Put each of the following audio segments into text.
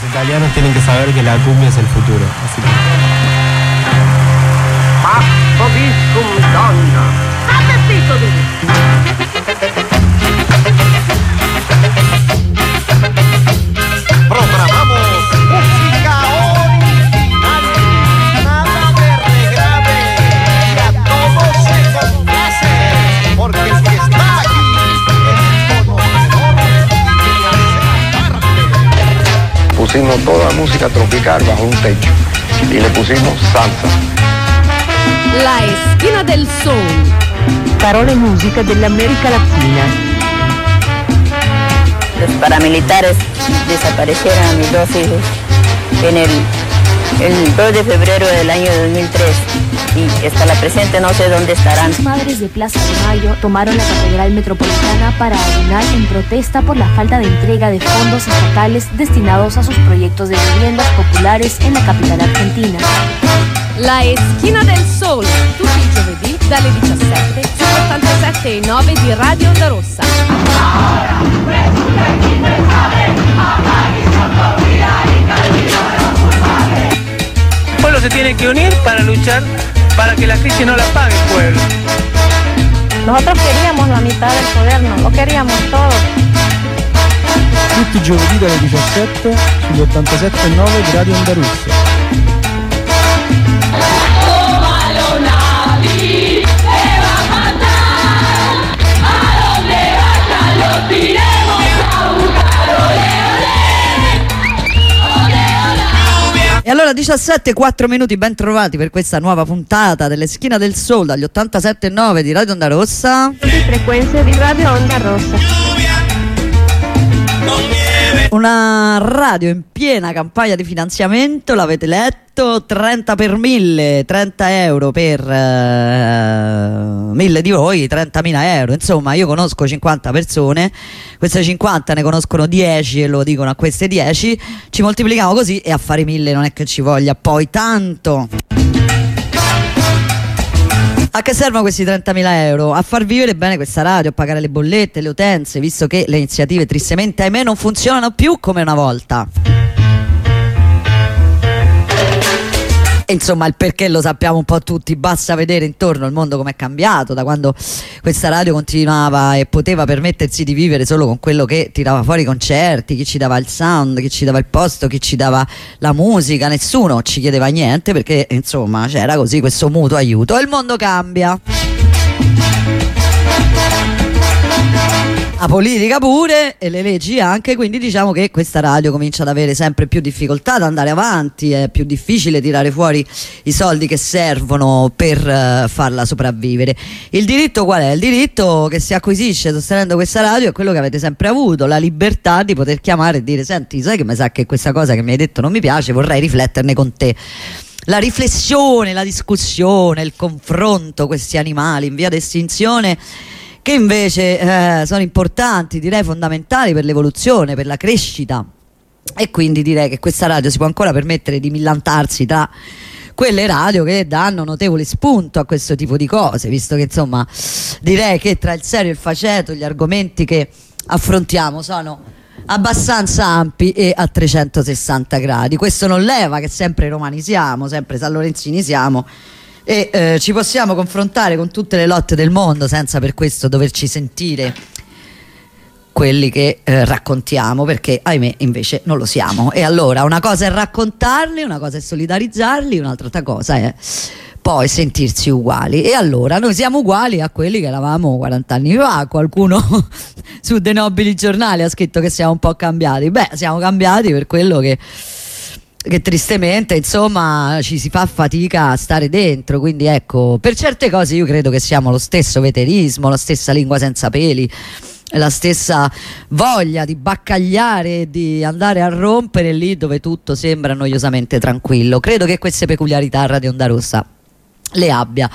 Los italianos tienen que saber que la cumbia es el futuro. Así que... Donna. Toda música tropical bajo un techo y le pusimos salsa. La esquina del sol. Parole e musica dell'America Latina. los paramilitares desaparecieron a mis dos hijos en el, el 2 de febrero del año 2003 y hasta la presente no sé dónde estarán. Las madres de Plaza de Mayo tomaron la Catedral Metropolitana para ayunar en protesta por la falta de entrega de fondos estatales destinados a sus proyectos de viviendas populares en la capital argentina. La esquina del sol. Tutti i giovedì dalle 17 su 87,9 di Radio Onda Rossa. El pueblo se tiene que unir para luchar para que la crisis no la pague el pueblo. Nosotros queríamos la mitad del poder, no lo queríamos todo. tutti i giovedì dalle 17 sugli 87.9 di Radio Onda. E allora 17, 4 minuti ben trovati per questa nuova puntata delle Schina del Sol dagli 87.9 di Radio Onda Rossa. Frequenze di Radio Onda Rossa. Una radio in piena campagna di finanziamento, l'avete letto, 30 per 1000, 30 euro per eh, 1000 di voi, 30.000 euro. Insomma, io conosco 50 persone, queste 50 ne conoscono 10 e lo dicono a queste 10, ci moltiplichiamo così e a fare 1000 non è che ci voglia poi tanto. A che servono questi 30.000 euro? A far vivere bene questa radio, a pagare le bollette, le utenze, visto che le iniziative tristemente, ahimè, non funzionano più come una volta. Insomma, il perché lo sappiamo un po' tutti, basta vedere intorno il mondo com'è cambiato, da quando questa radio continuava e poteva permettersi di vivere solo con quello che tirava fuori i concerti, chi ci dava il sound, chi ci dava il posto, chi ci dava la musica, nessuno ci chiedeva niente perché insomma c'era così questo mutuo aiuto e il mondo cambia. La politica pure e le leggi anche, quindi diciamo che questa radio comincia ad avere sempre più difficoltà ad andare avanti, è più difficile tirare fuori i soldi che servono per eh, farla sopravvivere. Il diritto qual è? Il diritto che si acquisisce sostenendo questa radio è quello che avete sempre avuto, la libertà di poter chiamare e dire senti, sai che mi sa che questa cosa che mi hai detto non mi piace, vorrei rifletterne con te la riflessione, la discussione, il confronto, questi animali in via d'estinzione che invece eh, sono importanti, direi fondamentali per l'evoluzione, per la crescita. E quindi direi che questa radio si può ancora permettere di millantarsi tra quelle radio che danno notevole spunto a questo tipo di cose, visto che insomma direi che tra il serio e il faceto gli argomenti che affrontiamo sono abbastanza ampi e a 360 gradi. Questo non leva che sempre romani siamo, sempre San Lorenzini siamo e eh, ci possiamo confrontare con tutte le lotte del mondo senza per questo doverci sentire quelli che eh, raccontiamo perché ahimè invece non lo siamo. E allora una cosa è raccontarli una cosa è solidarizzarli un'altra cosa è poi sentirsi uguali. E allora noi siamo uguali a quelli che eravamo 40 anni fa. Qualcuno su dei nobili giornali ha scritto che siamo un po' cambiati. Beh siamo cambiati per quello che che tristemente insomma ci si fa fatica a stare dentro quindi ecco per certe cose io credo che siamo lo stesso veterismo la stessa lingua senza peli la stessa voglia di baccagliare di andare a rompere lì dove tutto sembra noiosamente tranquillo credo che queste peculiarità Radio Onda Rossa le abbia.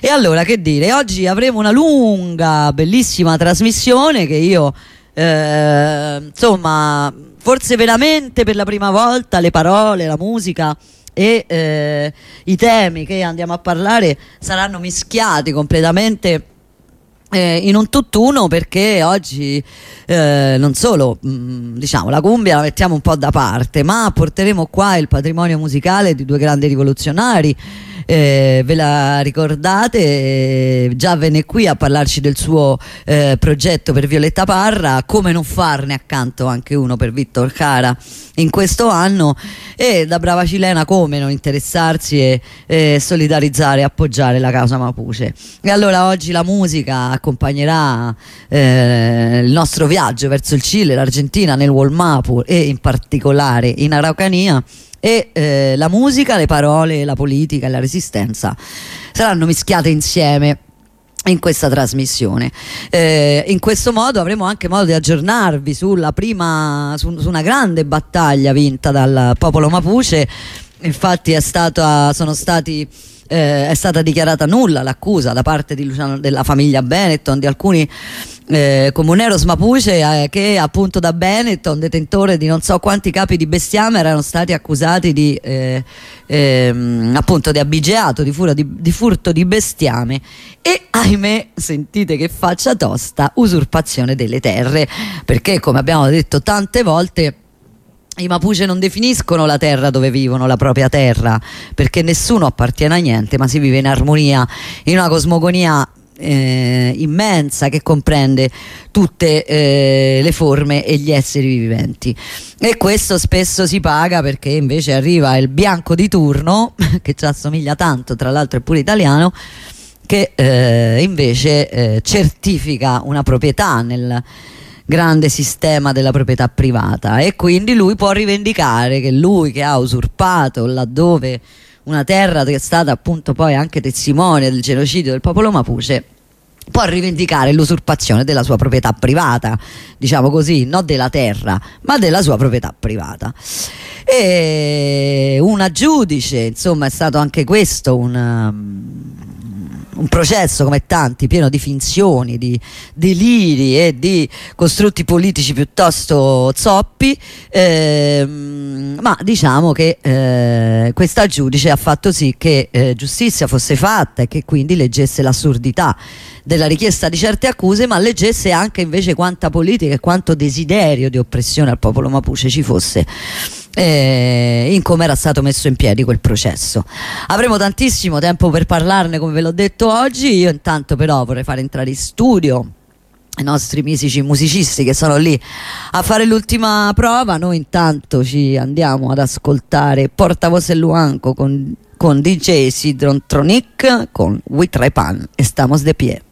E allora che dire, oggi avremo una lunga, bellissima trasmissione che io eh, insomma, forse veramente per la prima volta le parole, la musica e eh, i temi che andiamo a parlare saranno mischiati completamente eh, in un tutt'uno perché oggi eh, non solo mh, diciamo la cumbia la mettiamo un po' da parte ma porteremo qua il patrimonio musicale di due grandi rivoluzionari eh, ve la ricordate? Eh, già venne qui a parlarci del suo eh, progetto per Violetta Parra. Come non farne accanto anche uno per Vittor Cara in questo anno? E da brava cilena come non interessarsi e, e solidarizzare e appoggiare la causa Mapuche? E allora oggi la musica accompagnerà eh, il nostro viaggio verso il Cile, l'Argentina, nel Walmapu e in particolare in Araucania e eh, la musica, le parole, la politica e la resistenza saranno mischiate insieme in questa trasmissione. Eh, in questo modo avremo anche modo di aggiornarvi sulla prima, su, su una grande battaglia vinta dal popolo Mapuche. Infatti è stata, sono stati eh, è stata dichiarata nulla l'accusa da parte Luciano, della famiglia Benetton, di alcuni eh, Comuneros Mapuche eh, che appunto da Benetton, detentore di non so quanti capi di bestiame, erano stati accusati di eh, ehm, appunto di abigeato, di, di, di furto di bestiame. E ahimè, sentite che faccia tosta, usurpazione delle terre, perché come abbiamo detto tante volte i Mapuche non definiscono la terra dove vivono, la propria terra, perché nessuno appartiene a niente, ma si vive in armonia, in una cosmogonia eh, immensa che comprende tutte eh, le forme e gli esseri viventi. E questo spesso si paga perché invece arriva il bianco di turno, che ci assomiglia tanto, tra l'altro è pure italiano, che eh, invece eh, certifica una proprietà nel grande sistema della proprietà privata e quindi lui può rivendicare che lui che ha usurpato laddove una terra che è stata appunto poi anche testimone del genocidio del popolo Mapuche può rivendicare l'usurpazione della sua proprietà privata, diciamo così, non della terra, ma della sua proprietà privata. E una giudice, insomma, è stato anche questo un, un processo come tanti, pieno di finzioni, di deliri e di costrutti politici piuttosto zoppi, ehm, ma diciamo che eh, questa giudice ha fatto sì che eh, giustizia fosse fatta e che quindi leggesse l'assurdità della richiesta di certe accuse, ma leggesse anche invece quanta politica e quanto desiderio di oppressione al popolo Mapuche ci fosse eh, in come era stato messo in piedi quel processo. Avremo tantissimo tempo per parlarne, come ve l'ho detto oggi. Io intanto però vorrei fare entrare in studio i nostri musici musicisti che sono lì a fare l'ultima prova. Noi intanto ci andiamo ad ascoltare Portavoce Luanco con, con DJ Sidrontronic con We Trepan e Stamos de Pie.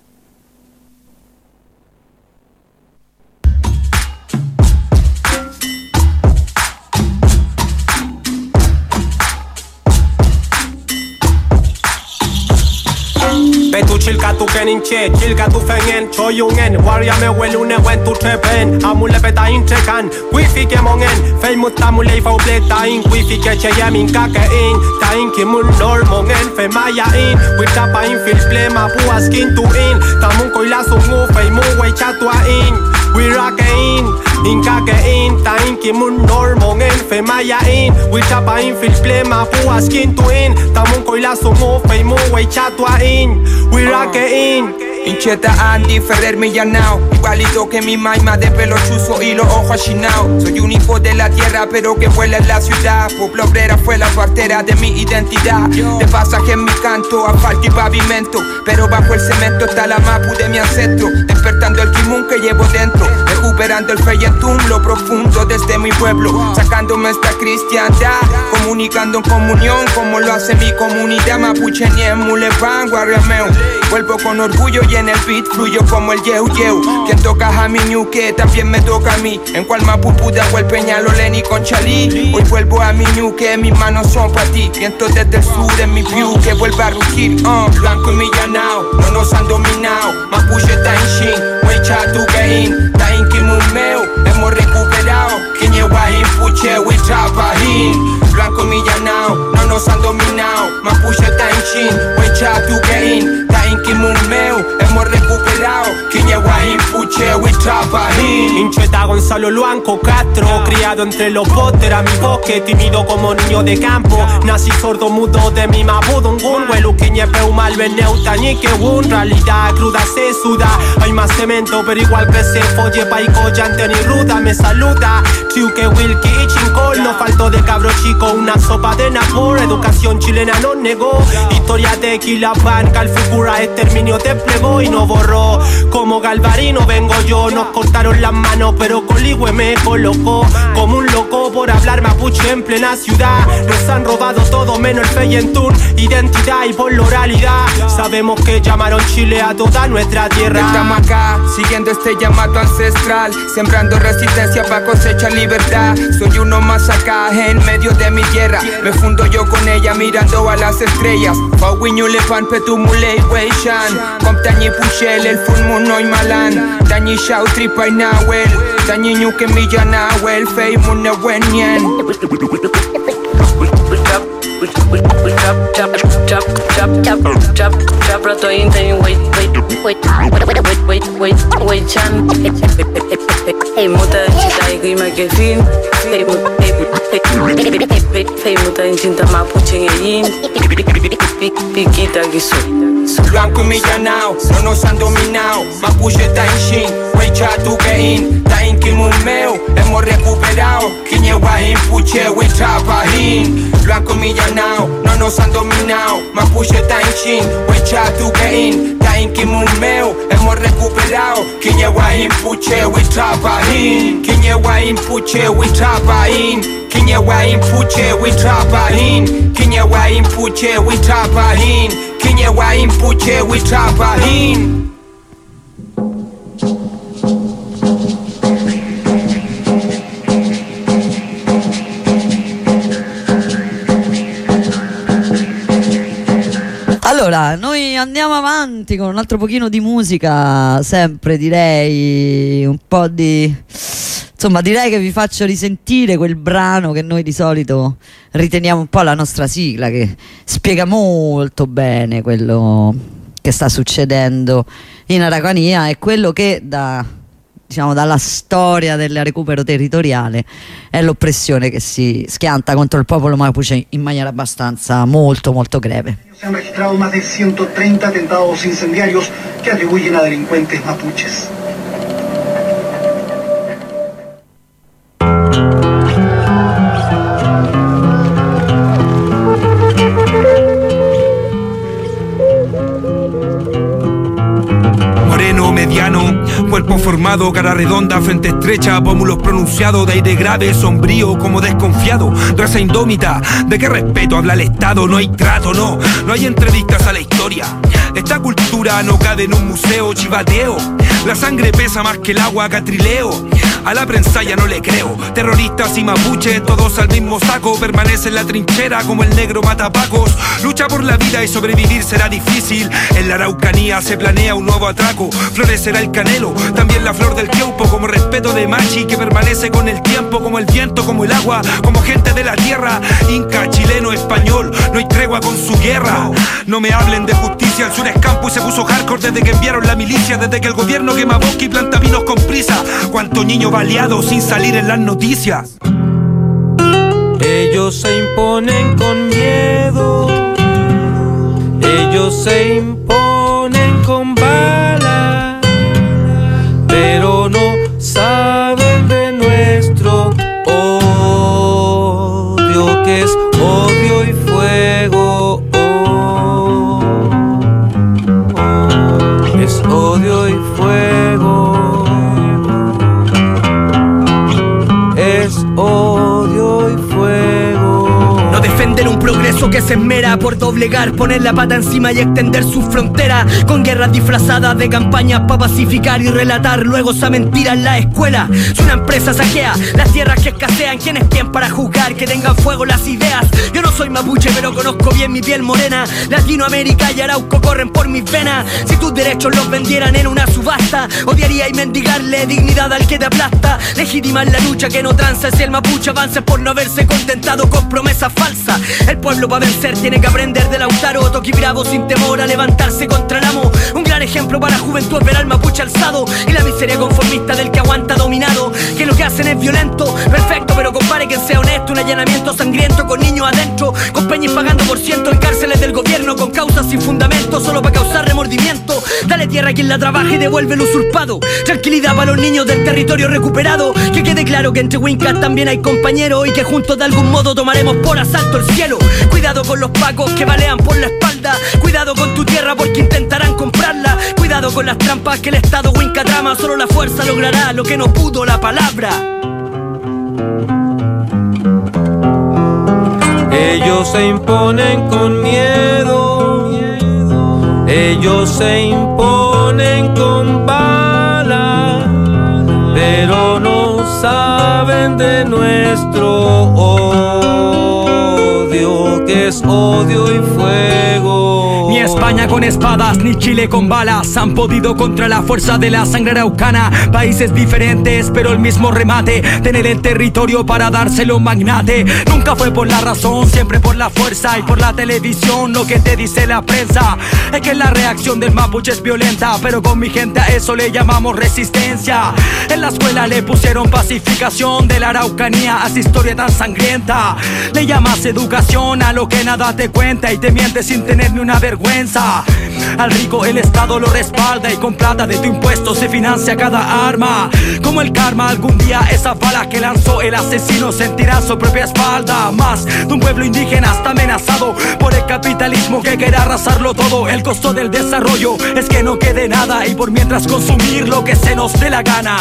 Betu qilka tu kenin qe, qilka tu fengen Qo ju ngen, me welun e wen tu që ben A ta in që kan, wifi ke mongen Fej mu ta mu lejfa ta in Wifi ke që jemi nga ke in. Ta in ki mun nor mongen, fe maya in. We tapa in fil ple ma bua skin tu in. Ta mun koj lasu mu, fej mu wej qatua in. We rock in. In ka ke in Ta in ki mun nor mongen Fe maya in. We ta pa in fil ple ma pu askin tu in. Ta mun koi la su ngu Fei mu wei cha tua in We rock in. Incheta Andy Ferrer Millanao. Igualito que mi maima de pelo chuzo y los ojos achinados Soy un hijo de la tierra pero que vuela en la ciudad. Pueblo obrera fue la partera de mi identidad. De pasaje en mi canto, asfalto y pavimento. Pero bajo el cemento está la mapu de mi ancestro. Despertando el kimun que llevo dentro. Recuperando el feyentum, lo profundo desde mi pueblo Sacándome esta cristiandad Comunicando en comunión como lo hace mi comunidad Mapuche Niem, Mulepan, Guarriameo Vuelvo con orgullo y en el beat fluyo como el yeu yeu. Quien toca a mi que también me toca a mí. En cual mapupu de el peñalo Lenny con Chalí Hoy vuelvo a mi que mis manos son para ti. Viento desde el sur en mi view que vuelve a rugir uh, Blanco y millanao, no nos han dominado Mapuche está en luchar tu game Tá en que meu, hemos recuperado Quien guahin puche, we trapahin Blanco y millanao, no nos han dominado Mapuche está en shin, wey chatu gain Ta en kimumeo, hemos recuperado Quien guahin puche we trabajín. Hincheta Gonzalo Luanco Castro, criado entre los botes, a mi bosque, tímido como niño de campo. Nací sordo mudo de mi mabudungun, huelu que ñepe mal veneuta ni que un realidad cruda se suda. Hay más cemento, pero igual que se folle paico, llante ni ruda, me saluda. Triuque, Wilkie y Chincol, no faltó de cabro chico, una sopa de napor, educación chilena no negó. Historia de Quilapan, Calfucura, exterminio te plegó y no borró. Como Galvarino vengo yo, nos cortaron las manos, pero Coligüe me colocó como un loco por hablar mapuche en plena ciudad. Nos han robado todo menos el Feyentún, identidad y por la oralidad. Sabemos que llamaron Chile a toda nuestra tierra. Estamos acá, siguiendo este llamado ancestral, sembrando resistencia para cosechar libertad. Soy uno más acá, en medio de mi tierra. Me fundo yo con ella mirando a las estrellas. Pauiño le pan petumule weishan. Comptañi puchel, el full moon no malan. Tañi shau tripa y nahuel. Tañi ñuque milla nahuel, fei Dobra, to in ten wait, wait, wait, wait, wait, wait, wait, jam. Ej, mutanci, dai gima che film. Ej, mutanci, da ma pucin e yin. Pikita gisu. Blanco millanao, non osando minao, ma puxe ta in shin, wei cha tu que in, ta in kim un meu, hemos recuperado, quiñe guajín puche, wei chapajín. Blanco millanao, no nos han dominado. Mapuche Tainchin, Wecha Tukein, Tainki Munmeo, hemos recuperado. Kinyewa Impuche, we trabajín. Kinyewa Impuche, we trabajín. Kinyewa Impuche, we trabajín. Kinyewa Impuche, we trabajín. Kinyewa Impuche, we trabajín. Allora, noi andiamo avanti con un altro pochino di musica, sempre direi un po' di... Insomma, direi che vi faccio risentire quel brano che noi di solito riteniamo un po' la nostra sigla, che spiega molto bene quello che sta succedendo in Araucania e quello che da, diciamo, dalla storia del recupero territoriale è l'oppressione che si schianta contro il popolo mapuche in maniera abbastanza molto molto greve. Se han registrado más de 130 atentados incendiarios que atribuyen a delincuentes mapuches. Cara redonda, frente estrecha, pómulos pronunciados, de aire grave, sombrío, como desconfiado, raza indómita, ¿de qué respeto habla el Estado? No hay trato, no, no hay entrevistas a la historia. Esta cultura no cabe en un museo chivateo. La sangre pesa más que el agua catrileo. A la prensa ya no le creo. Terroristas y mapuches, todos al mismo saco. Permanece en la trinchera como el negro matapacos. Lucha por la vida y sobrevivir será difícil. En la Araucanía se planea un nuevo atraco. Florecerá el canelo, también la flor del tiempo. Como respeto de machi que permanece con el tiempo. Como el viento, como el agua, como gente de la tierra. Inca, chileno, español, no hay tregua con su guerra. No me hablen de justicia, el sur es campo y se puso hardcore desde que enviaron la milicia. Desde que el gobierno quema bosque y planta vinos con prisa. Cuánto niño baleado sin salir en las noticias. Ellos se imponen con miedo, ellos se imponen que se esmera por doblegar, poner la pata encima y extender su frontera con guerras disfrazadas de campañas para pacificar y relatar luego esa mentira en la escuela. Si una empresa saquea las tierras que escasean, ¿quién es quién para juzgar que tengan fuego las ideas? Yo no soy mapuche, pero conozco bien mi piel morena. Latinoamérica y Arauco corren por mis venas. Si tus derechos los vendieran en una subasta, odiaría y mendigarle dignidad al que te aplasta. Legitimar la lucha que no tranza si el mapuche avanza por no haberse contentado con promesas falsas. El pueblo para vencer tiene que aprender de Lautaro, Toqui Bravo sin temor a levantarse contra el amo. Un gran ejemplo para juventud ver al mapuche alzado y la miseria conformista del que aguanta dominado. Que lo que hacen es violento, perfecto, pero compare que sea honesto. Un allanamiento sangriento con niños adentro, con peñas pagando por ciento en cárceles del gobierno, con causas sin fundamento, solo para causar remordimiento. Dale tierra a quien la trabaja y devuelve el usurpado. Tranquilidad para los niños del territorio recuperado. Que quede claro que entre Wincas también hay compañeros y que juntos de algún modo tomaremos por asalto el cielo. Cuidado con los pacos que balean por la espalda. Cuidado con tu tierra porque intentarán comprarla. Cuidado con las trampas que el Estado Winca trama. Solo la fuerza logrará lo que no pudo la palabra. Ellos se imponen con miedo, ellos se imponen con bala, pero no saben de nuestro que es odio y fuego. Ni España con espadas, ni Chile con balas han podido contra la fuerza de la sangre araucana. Países diferentes, pero el mismo remate. Tener el territorio para dárselo magnate. Nunca fue por la razón, siempre por la fuerza y por la televisión. Lo que te dice la prensa es que la reacción del mapuche es violenta, pero con mi gente a eso le llamamos resistencia. En la escuela le pusieron pacificación de la araucanía a esa historia tan sangrienta. Le llamas educación a lo que nada te cuenta y te mientes sin tener ni una vergüenza. Al rico el Estado lo respalda y con plata de tu impuesto se financia cada arma. Como el karma, algún día esa bala que lanzó el asesino sentirá su propia espalda. Más de un pueblo indígena está amenazado por el capitalismo que quiere arrasarlo todo. El costo del desarrollo es que no quede nada y por mientras consumir lo que se nos dé la gana.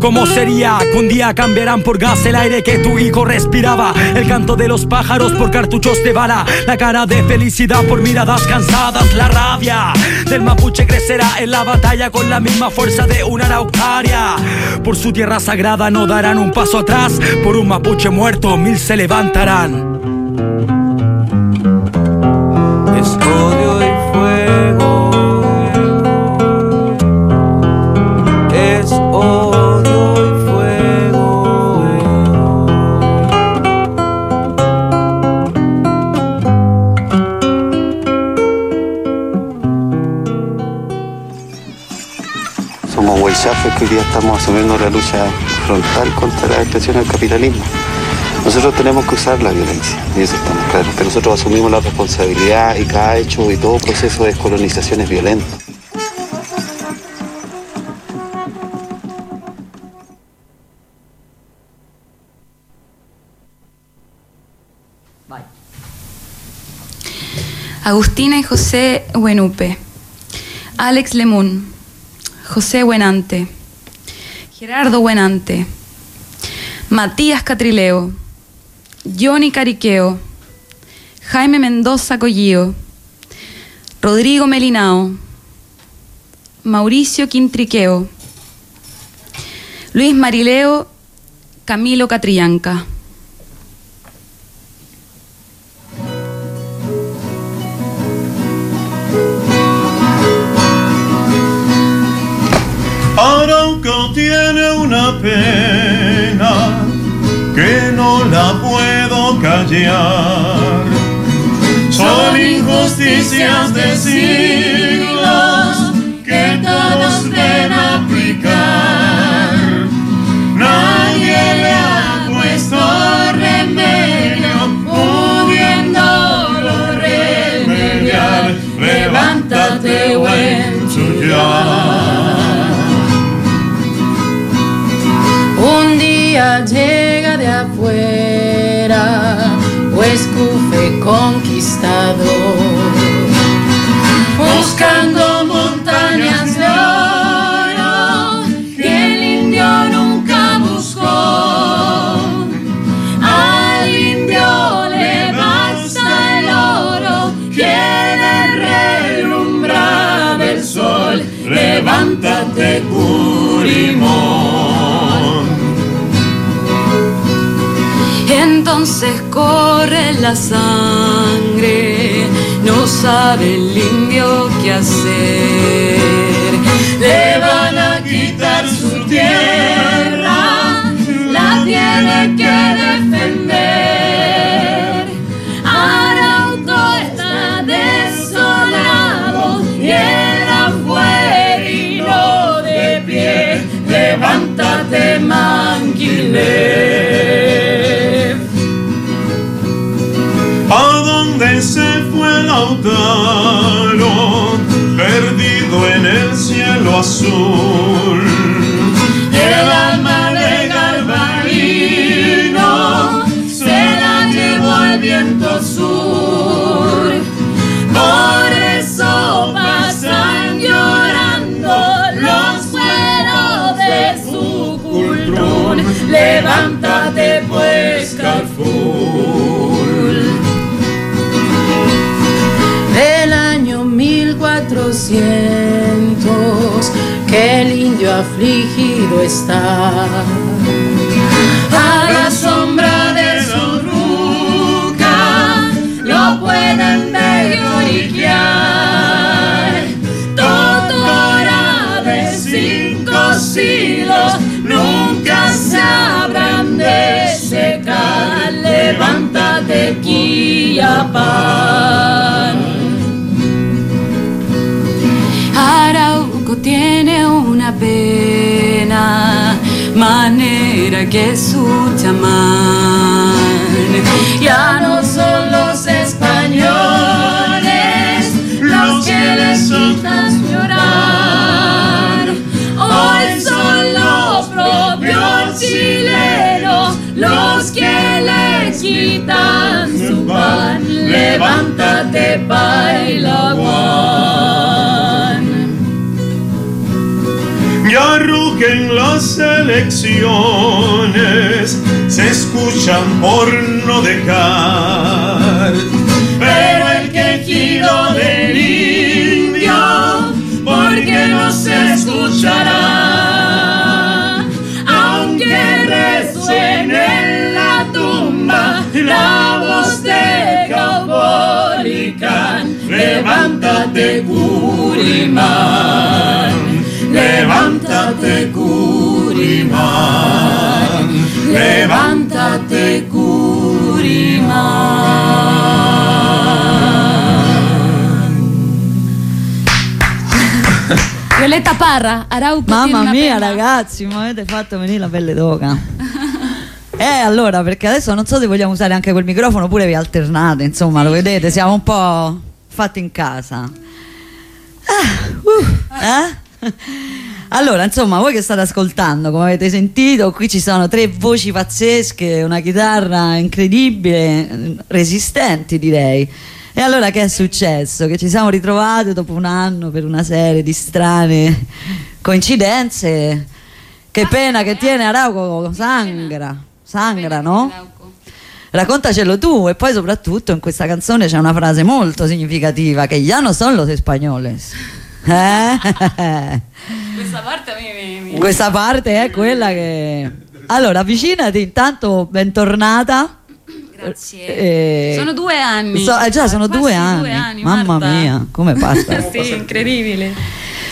¿Cómo sería que un día cambiarán por gas el aire que tu hijo respiraba? El canto de los pájaros por cartuchos de bala, la cara de felicidad por miradas cansadas, la rabia del mapuche crecerá en la batalla con la misma fuerza de una araucaria. Por su tierra sagrada no darán un paso atrás, por un mapuche muerto mil se levantarán. Somos Huaychafes que hoy día estamos asumiendo la lucha frontal contra la expresión del capitalismo. Nosotros tenemos que usar la violencia, y eso estamos claros, que nosotros asumimos la responsabilidad y cada hecho y todo proceso de descolonización es violento. Agustina y José Buenupe, Alex Lemun, José Buenante, Gerardo Buenante, Matías Catrileo, Johnny Cariqueo, Jaime Mendoza Collío, Rodrigo Melinao, Mauricio Quintriqueo, Luis Marileo, Camilo Catrillanca. Arauco tiene una pena que no la puedo callar. Son injusticias de siglos que todos ven aplicar. Nadie le ha puesto remedio, pudiéndolo remediar. Levántate, buen tuyar. Llega de afuera, pues cufe conquistado, buscando montañas de oro que el indio nunca buscó. Al indio le basta el oro, quiere relumbrar el sol. Levántate, Curimón. Entonces corre la sangre, no sabe el indio qué hacer. Le van a quitar su tierra, la tiene que defender. Arauco está desolado y el afuerino de pie. Levántate, Manquile. ¿A dónde se fue Lautaro? Perdido en el cielo azul. Afligido está. A la sombra de su ruca lo pueden ver. Totora de cinco silos nunca se habrán de secar. Levántate, Quillapán. Tiene una pena, manera que su chamán. Ya no son los españoles los que les quitan llorar. Hoy son los propios chilenos los que le quitan su pan. Levántate, baila, Ya rugen las elecciones, se escuchan por no dejar. Pero el quejido del indio, porque no se escuchará, aunque resuene en la tumba la voz de Caupolicán. Levántate, Curimán. Levántate, Curimán. Levántate, Curimán. Violetta Parra, Arauco Mamma mia, pena. ragazzi, mi avete fatto venire la pelle d'oca. Eh, allora, perché adesso non so se vogliamo usare anche quel microfono oppure vi alternate, insomma, lo vedete, siamo un po' fatti in casa. Ah, uh, eh? Allora, insomma, voi che state ascoltando, come avete sentito, qui ci sono tre voci pazzesche, una chitarra incredibile, resistenti direi. E allora che è successo? Che ci siamo ritrovati dopo un anno per una serie di strane coincidenze. Che pena che tiene Arauco, sangra, sangra, no? Raccontacelo tu e poi soprattutto in questa canzone c'è una frase molto significativa che ya no son los españoles. Eh? Questa parte a me mi- mi- Questa parte è quella che... Allora, avvicinati intanto, bentornata. Grazie. Eh, Sono due anni. So- eh, già, sono due anni. anni, Mamma Marta. mia, come passa? sì, incredibile.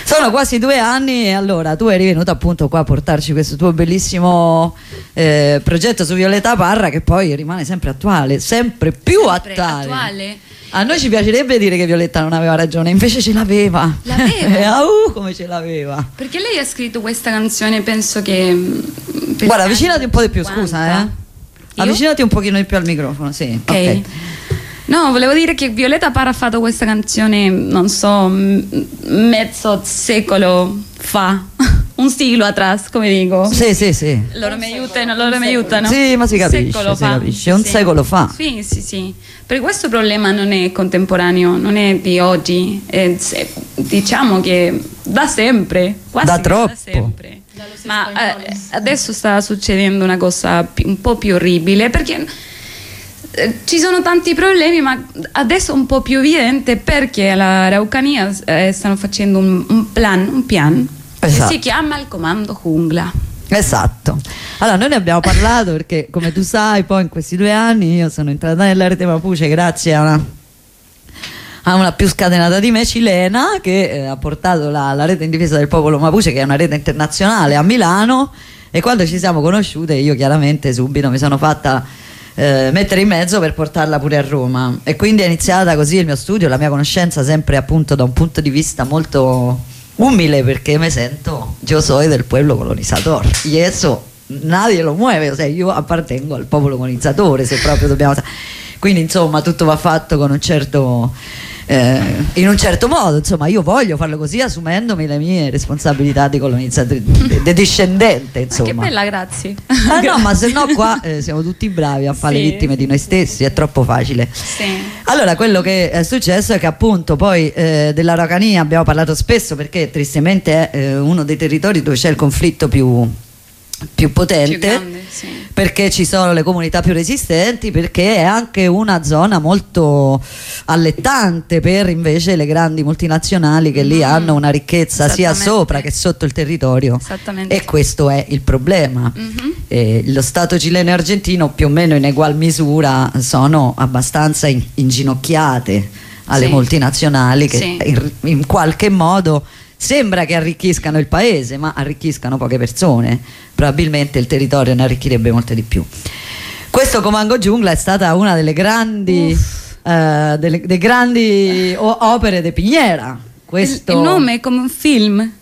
Sono quasi due anni e allora tu eri venuto appunto qua a portarci questo tuo bellissimo eh, progetto su Violeta Parra che poi rimane sempre attuale, sempre più Sempre attuale. attuale. A noi ci piacerebbe dire che Violetta non aveva ragione, invece ce l'aveva. L'aveva? Au, come ce l'aveva. Perché lei ha scritto questa canzone, penso che... mm, Guarda, avvicinati un po' di più, 50. scusa, eh. Io? Avvicinati un pochino di più al microfono, sì. Ok. ok. No, volevo dire che Violeta Parra ha fatto questa canzone, non so, mezzo secolo fa, un siglo atrás, come dico. Sì, sì, sì. Loro mi aiutano, loro mi aiutano. Sì, ma si capisce, Secolo si fa. capisce, un Sì. secolo fa. Sì, sì, sì. Perché questo problema non è contemporaneo, non è di oggi, è se- diciamo che da sempre, quasi Da troppo. sempre. Ma eh, adesso sta succedendo una cosa pi- un po' più orribile perché eh, ci sono tanti problemi, ma adesso è un po' più evidente perché alla Araucania eh, stanno facendo un, un plan, un pian Esatto. si chiama il comando jungla. Esatto. Allora, noi ne abbiamo parlato perché, come tu sai, poi in questi due anni io sono entrata nella rete Mapuche grazie a una, a una più scatenata di me, cilena, che eh, ha portato la, la rete in difesa del popolo Mapuche, che è una rete internazionale, a Milano. E quando ci siamo conosciute, io chiaramente subito mi sono fatta eh, mettere in mezzo per portarla pure a Roma. E quindi è iniziata così il mio studio, la mia conoscenza, sempre appunto da un punto di vista molto umile perché mi sento, io soy del pueblo colonizador y eso nadie lo muove, o sea, io appartengo al popolo colonizzatore se proprio dobbiamo... Quindi insomma tutto va fatto con un certo... eh, in un certo modo, insomma, io voglio farlo così assumendomi le mie responsabilità di colonizzatore, di, di discendente, Che insomma. bella, grazie. Ah no, ma se no qua eh, siamo tutti bravi a fare le Sì, vittime di noi stessi, è troppo facile. Sì. Allora, quello che è successo è che appunto poi eh, dell'Araucania abbiamo parlato spesso perché tristemente è eh, uno dei territori dove c'è il conflitto più, più potente. Più grande, sì. Perché ci sono le comunità più resistenti, perché è anche una zona molto allettante per invece le grandi multinazionali che lì hanno una ricchezza sia sopra che sotto il territorio. E questo è il problema. Mhm. Eh, lo Stato cileno e argentino più o meno in egual misura sono abbastanza in- inginocchiate alle Sì. multinazionali che Sì. in, in qualche modo sembra che arricchiscano il paese, ma arricchiscano poche persone. Probabilmente il territorio ne arricchirebbe molte di più. Questo Comango Giungla è stata una delle grandi, eh, delle, delle grandi opere di Piñera. Questo... Il nome è come un film.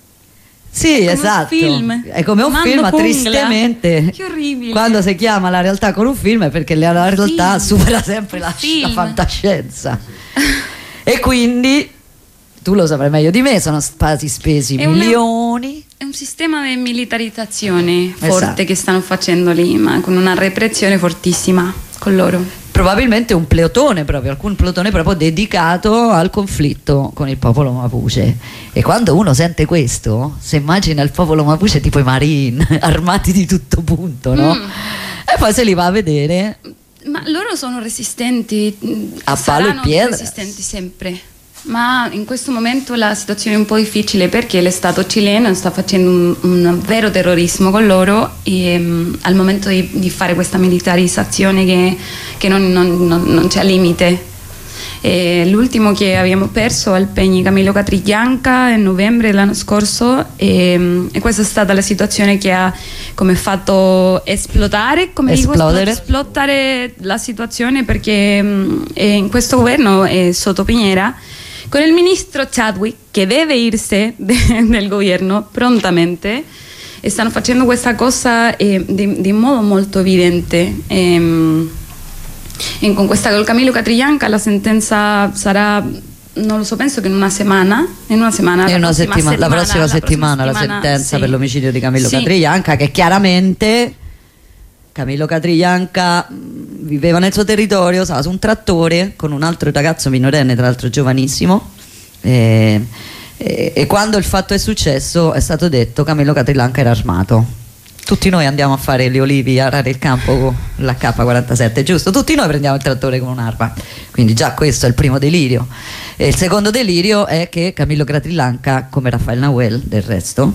Sì, un esatto. È come un Mando film, ma Pungla. tristemente. Che orribile. Quando si chiama la realtà con un film è perché la realtà Film. supera sempre la, la fantascienza. e quindi tu lo saprai meglio di me, sono stati spesi È una- milioni. È un sistema di militarizzazione Esatto. forte che stanno facendo lì, ma con una repressione fortissima con loro. Probabilmente un plotone proprio, alcun plotone proprio dedicato al conflitto con il popolo Mapuche. E quando uno sente questo, si immagina il popolo Mapuche tipo i Marine, armati di tutto punto, no? Mm. E poi se li va a vedere Ma loro sono resistenti, A palo e pietra. resistenti sempre. Ma in questo momento la situazione è un po' difficile perché lo Stato cileno sta facendo un, un vero terrorismo con loro e mh, al momento di, di fare questa militarizzazione che, che non, non- non- non c'è limite. E l'ultimo che abbiamo perso al Pegni Camillo Catriglianca in novembre dell'anno scorso e, mh, e questa è stata la situazione che ha come fatto esplodere, come dico, Esplodere. esplodere la situazione perché eh, in questo governo è sotto Piñera con il ministro Chadwick che deve irsi de- del governo prontamente stanno facendo questa cosa eh, di, di modo molto evidente. Ehm, e con questa col Camillo Catriglianca la sentenza sarà non lo so, penso che in una settimana, in una settimana, la una prossima settima- la prossima la settimana la settimana, sentenza sì. per l'omicidio di Camillo Sì. Catriglianca che chiaramente Camillo Catriglianca mh, viveva nel suo territorio, stava su un trattore con un altro ragazzo minorenne, tra l'altro giovanissimo e, e- e quando il fatto è successo è stato detto Camillo Catriglianca era armato. Tutti noi andiamo a fare gli olivi, a arare il campo con l'H47, giusto? Tutti noi prendiamo il trattore con un'arma. Quindi già questo è il primo delirio. E il secondo delirio è che Camillo Catriglianca, come Raffaele Nahuel del resto,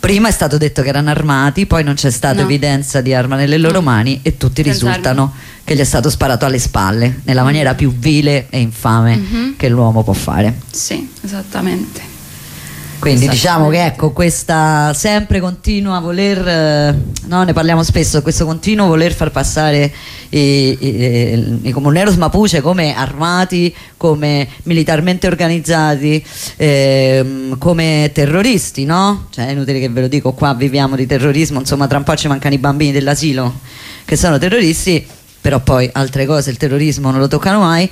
prima è stato detto che erano armati, poi non c'è stata No. evidenza di arma nelle loro mani e tutti Senza risultano che gli è stato sparato alle spalle, nella maniera più vile e infame Mhm. che l'uomo può fare. Sì, esattamente. Quindi diciamo che ecco questa sempre continua voler, eh, no, ne parliamo spesso, questo continuo voler far passare i, i, i comuneros mapuche come armati, come militarmente organizzati, ehm, come terroristi, no? Cioè è inutile che ve lo dico, qua viviamo di terrorismo, insomma tra un po' ci mancano i bambini dell'asilo che sono terroristi, però poi altre cose il terrorismo non lo toccano mai.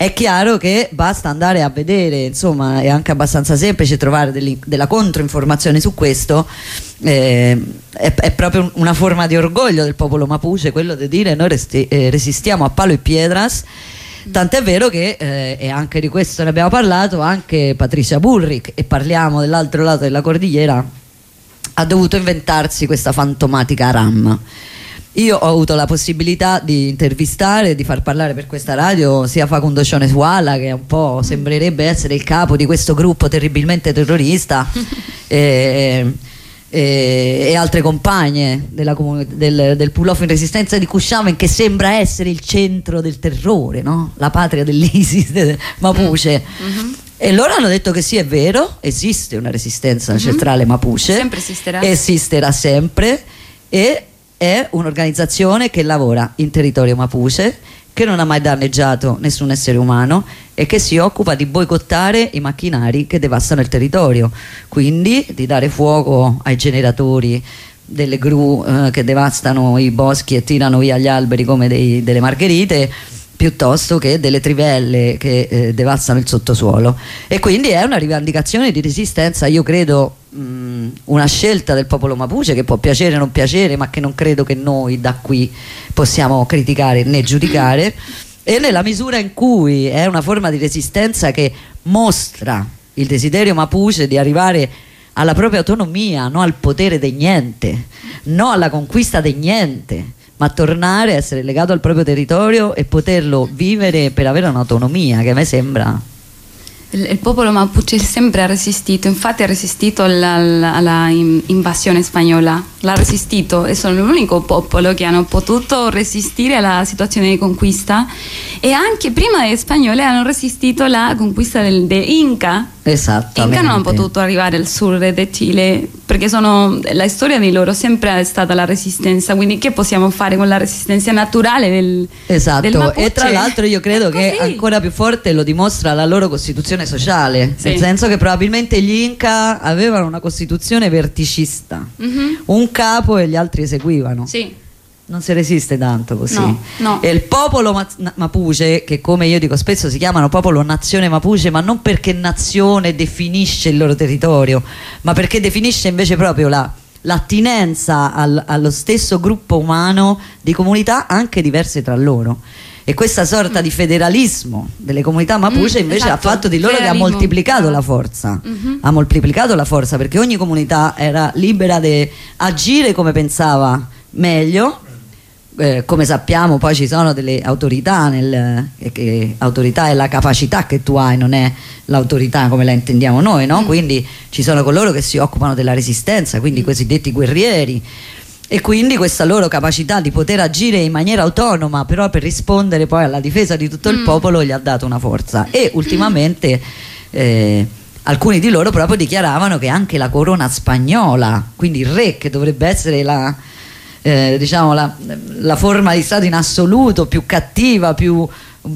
È chiaro che basta andare a vedere, insomma, è anche abbastanza semplice trovare della controinformazione su questo. eh, è, è proprio una forma di orgoglio del popolo mapuche quello di dire noi resti- eh, resistiamo a palo e piedras. Tant'è vero che, eh, e anche di questo ne abbiamo parlato, anche Patricia Burrick, e parliamo dell'altro lato della cordigliera, ha dovuto inventarsi questa fantomatica RAM. Io ho avuto la possibilità di intervistare, di far parlare per questa radio sia Facundo Cionesuala, che un po' sembrerebbe essere il capo di questo gruppo terribilmente terrorista, e, e, e altre compagne della del, del pull-off in resistenza di Cushamen che sembra essere il centro del terrore, no? la patria dell'ISIS de- Mapuche. Mhm. E loro hanno detto che sì, è vero, esiste una resistenza Mhm. ancestrale Mapuche. Sempre esisterà. Esisterà sempre e è un'organizzazione che lavora in territorio Mapuche, che non ha mai danneggiato nessun essere umano e che si occupa di boicottare i macchinari che devastano il territorio, quindi di dare fuoco ai generatori delle gru eh, che devastano i boschi e tirano via gli alberi come dei- delle margherite piuttosto che delle trivelle che eh, devastano il sottosuolo. E quindi è una rivendicazione di resistenza io credo mh, una scelta del popolo Mapuche che può piacere o non piacere ma che non credo che noi da qui possiamo criticare né giudicare. E nella misura in cui è una forma di resistenza che mostra il desiderio Mapuche di arrivare alla propria autonomia, non al potere del niente, non alla conquista del niente, ma tornare a essere legato al proprio territorio e poterlo vivere per avere un'autonomia che a me sembra Il, il popolo mapuche sempre ha resistito, infatti ha resistito alla, alla- alla in- invasione spagnola, l'ha resistito e sono l'unico popolo che hanno potuto resistere alla situazione di conquista e anche prima degli spagnoli hanno resistito alla conquista del, de Inca. esattamente. Inca non hanno potuto arrivare al sud del Cile perché sono, la storia di loro sempre è stata la resistenza, quindi che possiamo fare con la resistenza naturale del, del Esatto, Mapuche? e tra l'altro io credo che così. ancora più forte lo dimostra la loro costituzione sociale, Sì. nel senso che probabilmente gli Inca avevano una costituzione verticista, Mhm. un capo e gli altri eseguivano. Sì. Non si resiste tanto così. No, no. E il popolo ma- Mapuche, che come io dico spesso si chiamano popolo nazione Mapuche, ma non perché nazione definisce il loro territorio, ma perché definisce invece proprio la- l'attinenza al- allo stesso gruppo umano di comunità anche diverse tra loro. E questa sorta di federalismo delle comunità Mapuche Mm, invece esatto, ha fatto di loro che ha moltiplicato la forza Mhm. ha moltiplicato la forza perché ogni comunità era libera di agire come pensava meglio. Eh, come sappiamo poi ci sono delle autorità, nel, eh, che autorità è la capacità che tu hai, non è l'autorità come la intendiamo noi, no? quindi ci sono coloro che si occupano della resistenza, quindi i cosiddetti guerrieri e quindi questa loro capacità di poter agire in maniera autonoma però per rispondere poi alla difesa di tutto il Mm. popolo gli ha dato una forza. E ultimamente eh, alcuni di loro proprio dichiaravano che anche la corona spagnola quindi il re che dovrebbe essere la, eh, diciamo la, la forma di stato in assoluto più cattiva più,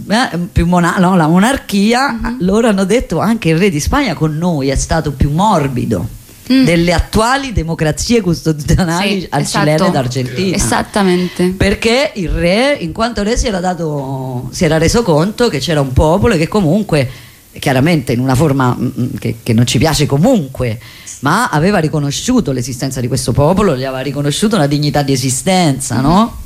eh, più mona- no, la monarchia loro hanno detto anche il re di Spagna con noi è stato più morbido delle attuali democrazie costituzionali Sì, al esatto. Cilene ed Argentina Esattamente. perché il re, in quanto re, si era, dato, si era reso conto che c'era un popolo che comunque, chiaramente in una forma mm, mm, che, che non ci piace comunque, ma aveva riconosciuto l'esistenza di questo popolo, gli aveva riconosciuto una dignità di esistenza, no?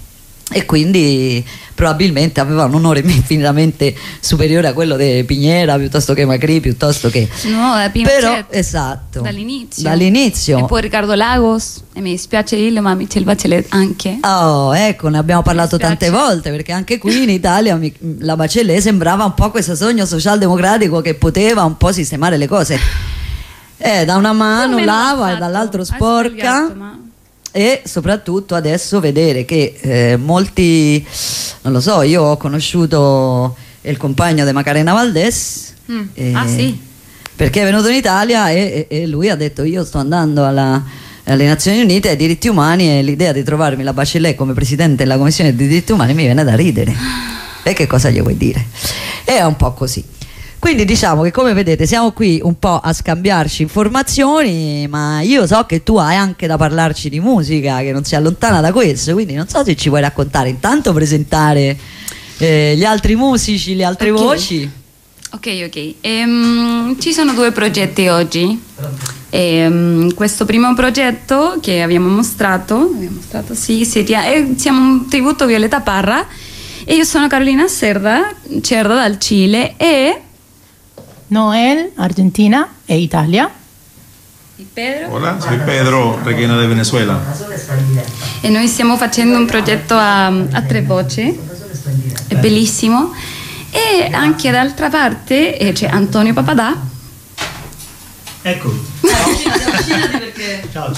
E quindi probabilmente aveva un onore infinitamente superiore a quello di Piñera piuttosto che Macri, piuttosto che... No, da Pinochet. Però, esatto. Dall'inizio. Dall'inizio. E poi Riccardo Lagos, e mi dispiace dirlo, ma Michel Bachelet anche. Oh, ecco, ne abbiamo parlato tante volte perché anche qui in Italia la Bachelet sembrava un po' questo sogno socialdemocratico che poteva un po' sistemare le cose. Eh, da una mano lava e ha sporca ma- e soprattutto adesso vedere che eh, molti, non lo so, io ho conosciuto il compagno di Macarena Valdés Mm. eh, Ah sì. perché è venuto in Italia e, e- e lui ha detto io sto andando alla- alle Nazioni Unite ai diritti umani e l'idea di trovarmi la Bachelet come presidente della Commissione dei diritti umani mi viene da ridere. E che cosa gli vuoi dire? È un po' così. Quindi diciamo che come vedete siamo qui un po' a scambiarci informazioni, ma io so che tu hai anche da parlarci di musica che non si allontana da questo, quindi non so se ci vuoi raccontare, intanto presentare eh, gli altri musici, le altre Ok. voci. Ok, ok. Ehm, ci sono due progetti oggi. Ehm, questo primo progetto che abbiamo mostrato, abbiamo mostrato sì, chia- eh, siamo un tributo a Violeta Parra e io sono Carolina Cerda, Cerda dal Cile e Noel, Argentina e Italia. Pedro. Hola, soy Pedro Requena de Venezuela. E noi stiamo facendo un progetto a, a tre voci, è bellissimo. E anche d'altra parte eh, c'è Antonio Papadà. Ecco.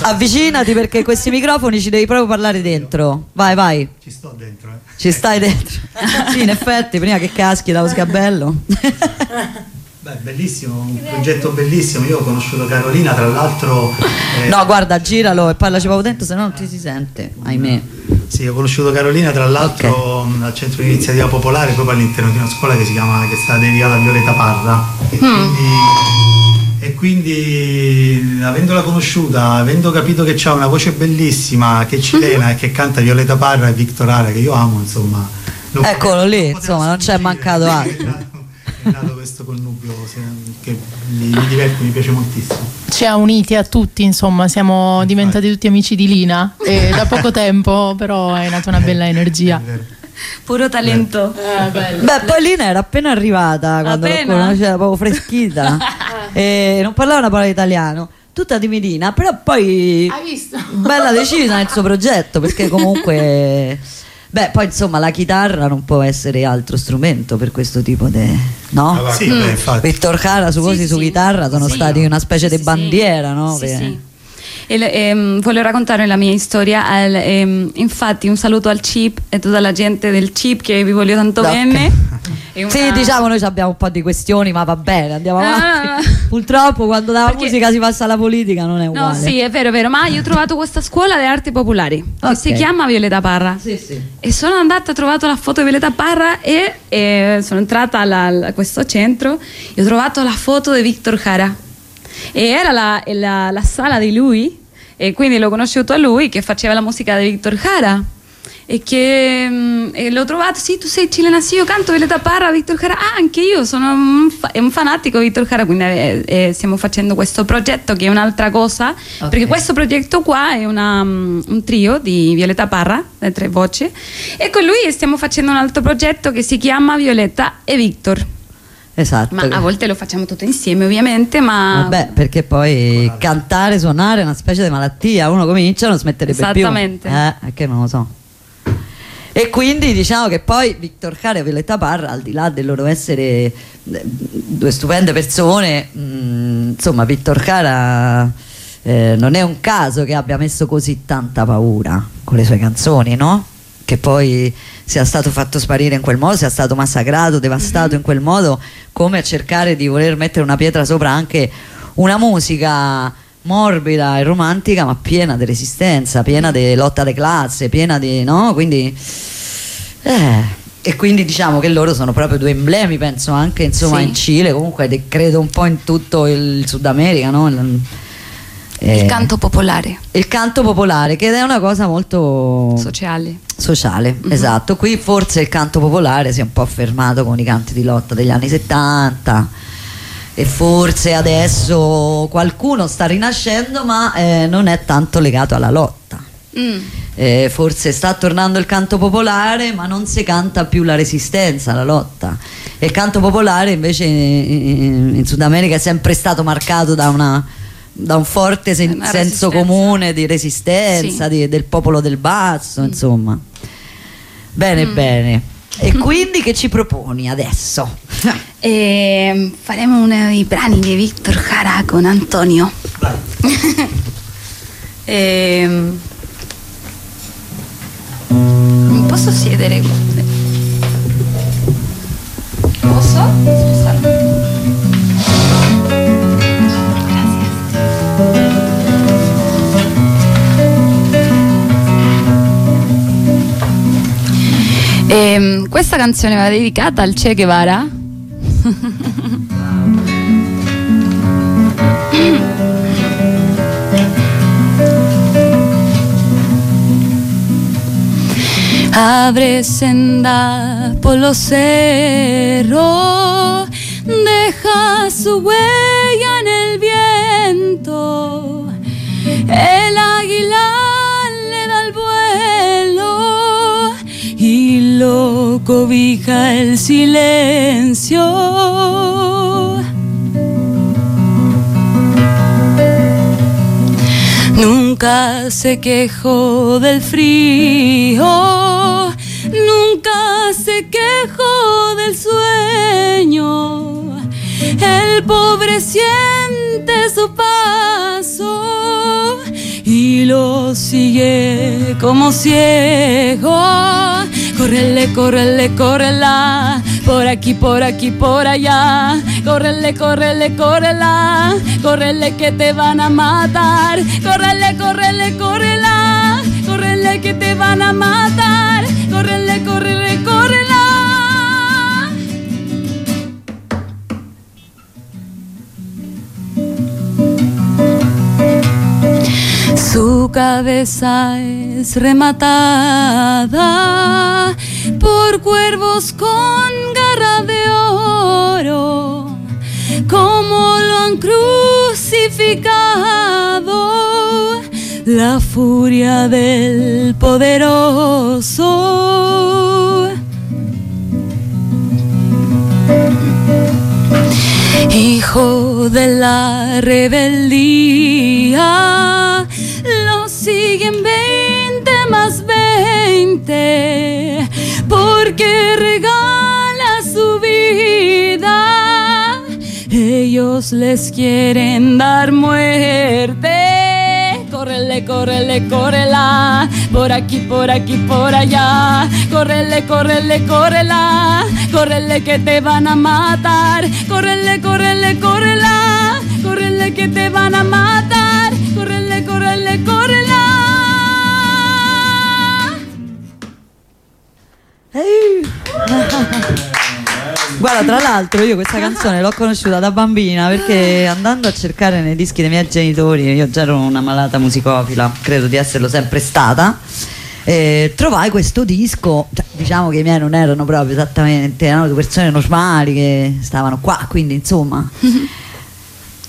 Avvicinati perché questi microfoni ci devi proprio parlare dentro. Vai, vai. Ci sto dentro, eh. Ci stai dentro. sì, in effetti, prima che caschi dallo sgabello. Beh, bellissimo, un progetto bellissimo. Io ho conosciuto Carolina, tra l'altro. eh, No, guarda, giralo e parlaci proprio dentro, se no non ti si sente, ahimè. Sì, ho conosciuto Carolina, tra l'altro mh, al centro di iniziativa popolare, proprio all'interno di una scuola che si chiama, che è stata dedicata a Violeta Parra. E quindi, e quindi, avendola conosciuta, avendo capito che ha una voce bellissima, che è cilena e che canta Violeta Parra e Victor Ara, che io amo, insomma. Eccolo lì, insomma, non c'è mancato altro. È nato questo connubio che mi, mi diverte, mi piace moltissimo. Ci ha uniti a tutti, insomma, siamo diventati tutti amici di Lina e da poco tempo però è nata una bella energia. Puro talento. Beh, poi Lina era appena arrivata quando Appena? conosceva, proprio freschita. e non parlava una parola italiano. Tutta timidina, però poi Hai visto? bella decisa nel suo progetto, perché comunque beh, poi insomma la chitarra non può essere altro strumento per questo tipo di no? Ah, va, Sì, beh, infatti. Vittor Cara su cose su chitarra sono stati una specie di bandiera, no? Sì, Per- sì. E ehm, voglio raccontare la mia storia. al- ehm, infatti, un saluto al CIP e tutta la gente del CIP che vi voglio tanto Ok. bene. Una- Sì, diciamo noi abbiamo un po' di questioni, ma va bene, andiamo Ah. avanti. Purtroppo quando dalla Perché- musica si passa alla politica non è No, uguale. sì, è vero, è vero, ma io ho trovato questa scuola di arti popolari che Ok. si chiama Violeta Parra. Sì, sì. E sono andata, ho trovato la foto di Violeta Parra e, e sono entrata alla- a questo centro e ho trovato la foto di Victor Jara. E era la, la- la sala di lui, e quindi l'ho conosciuto a lui che faceva la musica di Victor Jara. E che mm, e l'ho trovato, sì, tu sei cilena, sì, io canto Violeta Parra, Victor Jara, ah, anche io sono un, fa- un fanatico di Victor Jara, quindi eh, eh, stiamo facendo questo progetto che è un'altra cosa, perché questo progetto qua è una, mm, un trio di Violeta Parra, le tre voci, e con lui stiamo facendo un altro progetto che si chiama Violeta e Victor. Esatto. Ma a volte lo facciamo tutto insieme, ovviamente, ma Vabbè, perché poi cantare, suonare è una specie di malattia, uno comincia e non smetterebbe Esattamente. più. Eh, è che non lo so. E quindi diciamo che poi Victor Cara e Violetta Parra, al di là del loro essere eh, due stupende persone, mh, insomma, Victor Cara eh, non è un caso che abbia messo così tanta paura con le sue canzoni, no? Che poi sia stato fatto sparire in quel modo, sia stato massacrato, devastato in quel modo, come a cercare di voler mettere una pietra sopra anche una musica morbida e romantica, ma piena di resistenza, piena di lotta di classe, piena di. no? Quindi. eh, e quindi diciamo che loro sono proprio due emblemi, penso anche insomma Sì. in Cile, comunque credo un po' in tutto il Sud America, no? Il, il eh, canto popolare, il canto popolare, che è una cosa molto sociale. sociale, esatto. Qui forse il canto popolare si è un po' affermato con i canti di lotta degli anni 70 e forse adesso qualcuno sta rinascendo, ma eh, non è tanto legato alla lotta. Mm. Eh, forse sta tornando il canto popolare, ma non si canta più la resistenza, la lotta. E il canto popolare invece in, in Sud America è sempre stato marcato da, una- da un forte sen- senso comune di resistenza, Sì. di- del popolo del basso, insomma. Bene, Mm. bene. E quindi che ci proponi adesso? E faremo uno dei brani di Victor Jara con Antonio. Ehm, mi posso siedere? Posso? Scusate. Ehm, questa canzone va dedicata al Che Guevara. Abre senda por los cerros, deja su huella en el viento. El águila y lo cobija el silencio. Nunca se quejó del frío, nunca se quejó del sueño. El pobre siente su paso lo sigue como ciego. Correle, correle, córrela, por aquí, por aquí, por allá. Córrele, córrele, córrela, córrele que te van a matar. Córrele, córrele, córrela, córrele que te van a matar. Córrele, córrele. Su cabeza es rematada por cuervos con garra de oro, como lo han crucificado la furia del poderoso. Hijo de la rebeldía, 20, porque regala su vida. Ellos les quieren dar muerte. Córrele, córrele, córrela, por aquí, por aquí, por allá. Córrele, córrele, córrela, córrele que te van a matar. Córrele, córrele, córrela, córrele que te van a matar. Guarda, tra l'altro io questa canzone l'ho conosciuta da bambina perché andando a cercare nei dischi dei miei genitori, io già ero una malata musicofila, credo di esserlo sempre stata, eh, trovai questo disco, cioè, diciamo che i miei non erano proprio esattamente, erano persone normali che stavano qua, quindi insomma...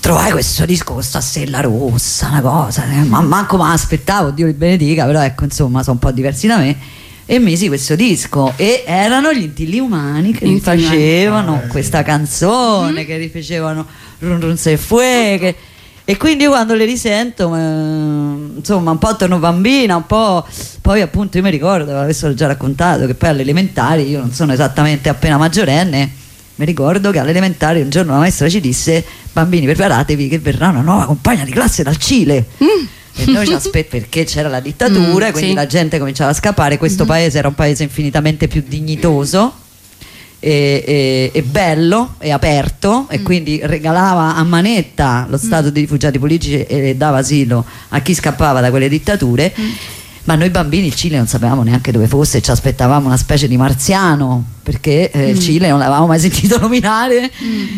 Trovai questo disco con questa stella rossa, una cosa, ma manco me l'aspettavo, Dio li benedica, però ecco insomma sono un po' diversi da me e misi questo disco e erano gli intilli umani che Intilli umani. rifacevano questa canzone, che rifacevano Run Run Se Fue, che- e quindi io quando le risento, eh, insomma, un po' torno bambina, un po'. Poi appunto io mi ricordo, adesso l'ho già raccontato, che poi alle elementari, io non sono esattamente appena maggiorenne, mi ricordo che alle elementari un giorno la maestra ci disse: Bambini, preparatevi che verrà una nuova compagna di classe dal Cile. E noi ci aspettiamo perché c'era la dittatura, Mm, quindi sì. la gente cominciava a scappare. Questo paese era un paese infinitamente più dignitoso e, e- e bello e aperto e quindi regalava a manetta lo stato di rifugiati politici e dava asilo a chi scappava da quelle dittature. Ma noi bambini il Cile non sapevamo neanche dove fosse, ci aspettavamo una specie di marziano perché eh, il Mm. Cile non l'avevamo mai sentito nominare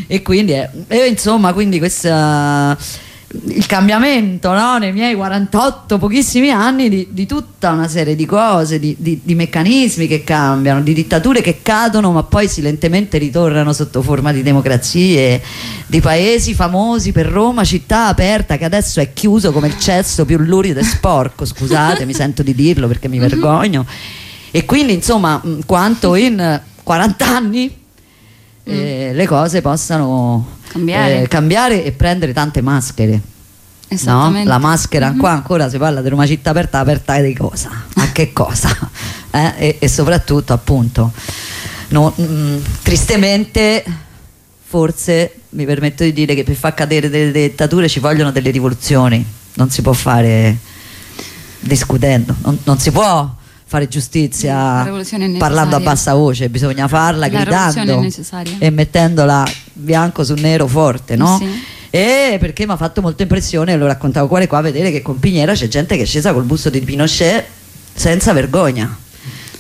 e quindi eh, insomma quindi questa il cambiamento no? nei miei 48 pochissimi anni di, di tutta una serie di cose, di, di- di meccanismi che cambiano, di dittature che cadono ma poi silentemente ritornano sotto forma di democrazie, di paesi famosi per Roma, città aperta che adesso è chiuso come il cesso più lurido e sporco, scusate mi sento di dirlo perché mi vergogno e quindi insomma quanto in 40 anni eh, le cose possano Cambiare. eh, cambiare e prendere tante maschere. No? La maschera, qua ancora si parla di una città aperta, aperta di cosa? A che cosa? Eh? E, e soprattutto, appunto, no, mm, tristemente, forse mi permetto di dire che per far cadere delle dittature ci vogliono delle rivoluzioni, non si può fare discutendo, non, non si può fare giustizia parlando a bassa voce, bisogna farla La gridando e mettendola bianco su nero forte, no? Sì. E perché mi ha fatto molta impressione, lo raccontavo qua e qua, vedere che con Pignera c'è gente che è scesa col busto di Pinochet senza vergogna.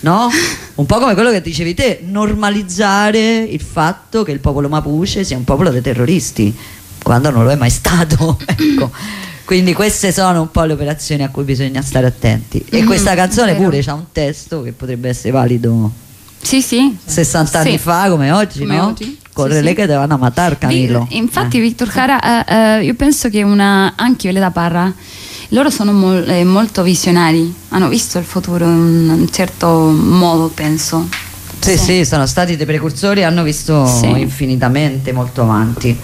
No? Un po' come quello che dicevi te, normalizzare il fatto che il popolo mapuche sia un popolo dei terroristi, quando non lo è mai stato. ecco. Quindi queste sono un po' le operazioni a cui bisogna stare attenti. E Mhm, questa canzone vero. pure ha un testo che potrebbe essere valido Sì, sì. 60 anni Sì. fa come oggi, Come no? oggi. Corre Sì, lei sì. che a matare Camillo. Vi- infatti, Victor Cara, eh, eh, io penso che una, anche Violeta Parra, loro sono mol- eh, molto visionari, hanno visto il futuro in un certo modo, penso. Sì, sì, sono stati dei precursori, hanno visto Sì. infinitamente molto avanti.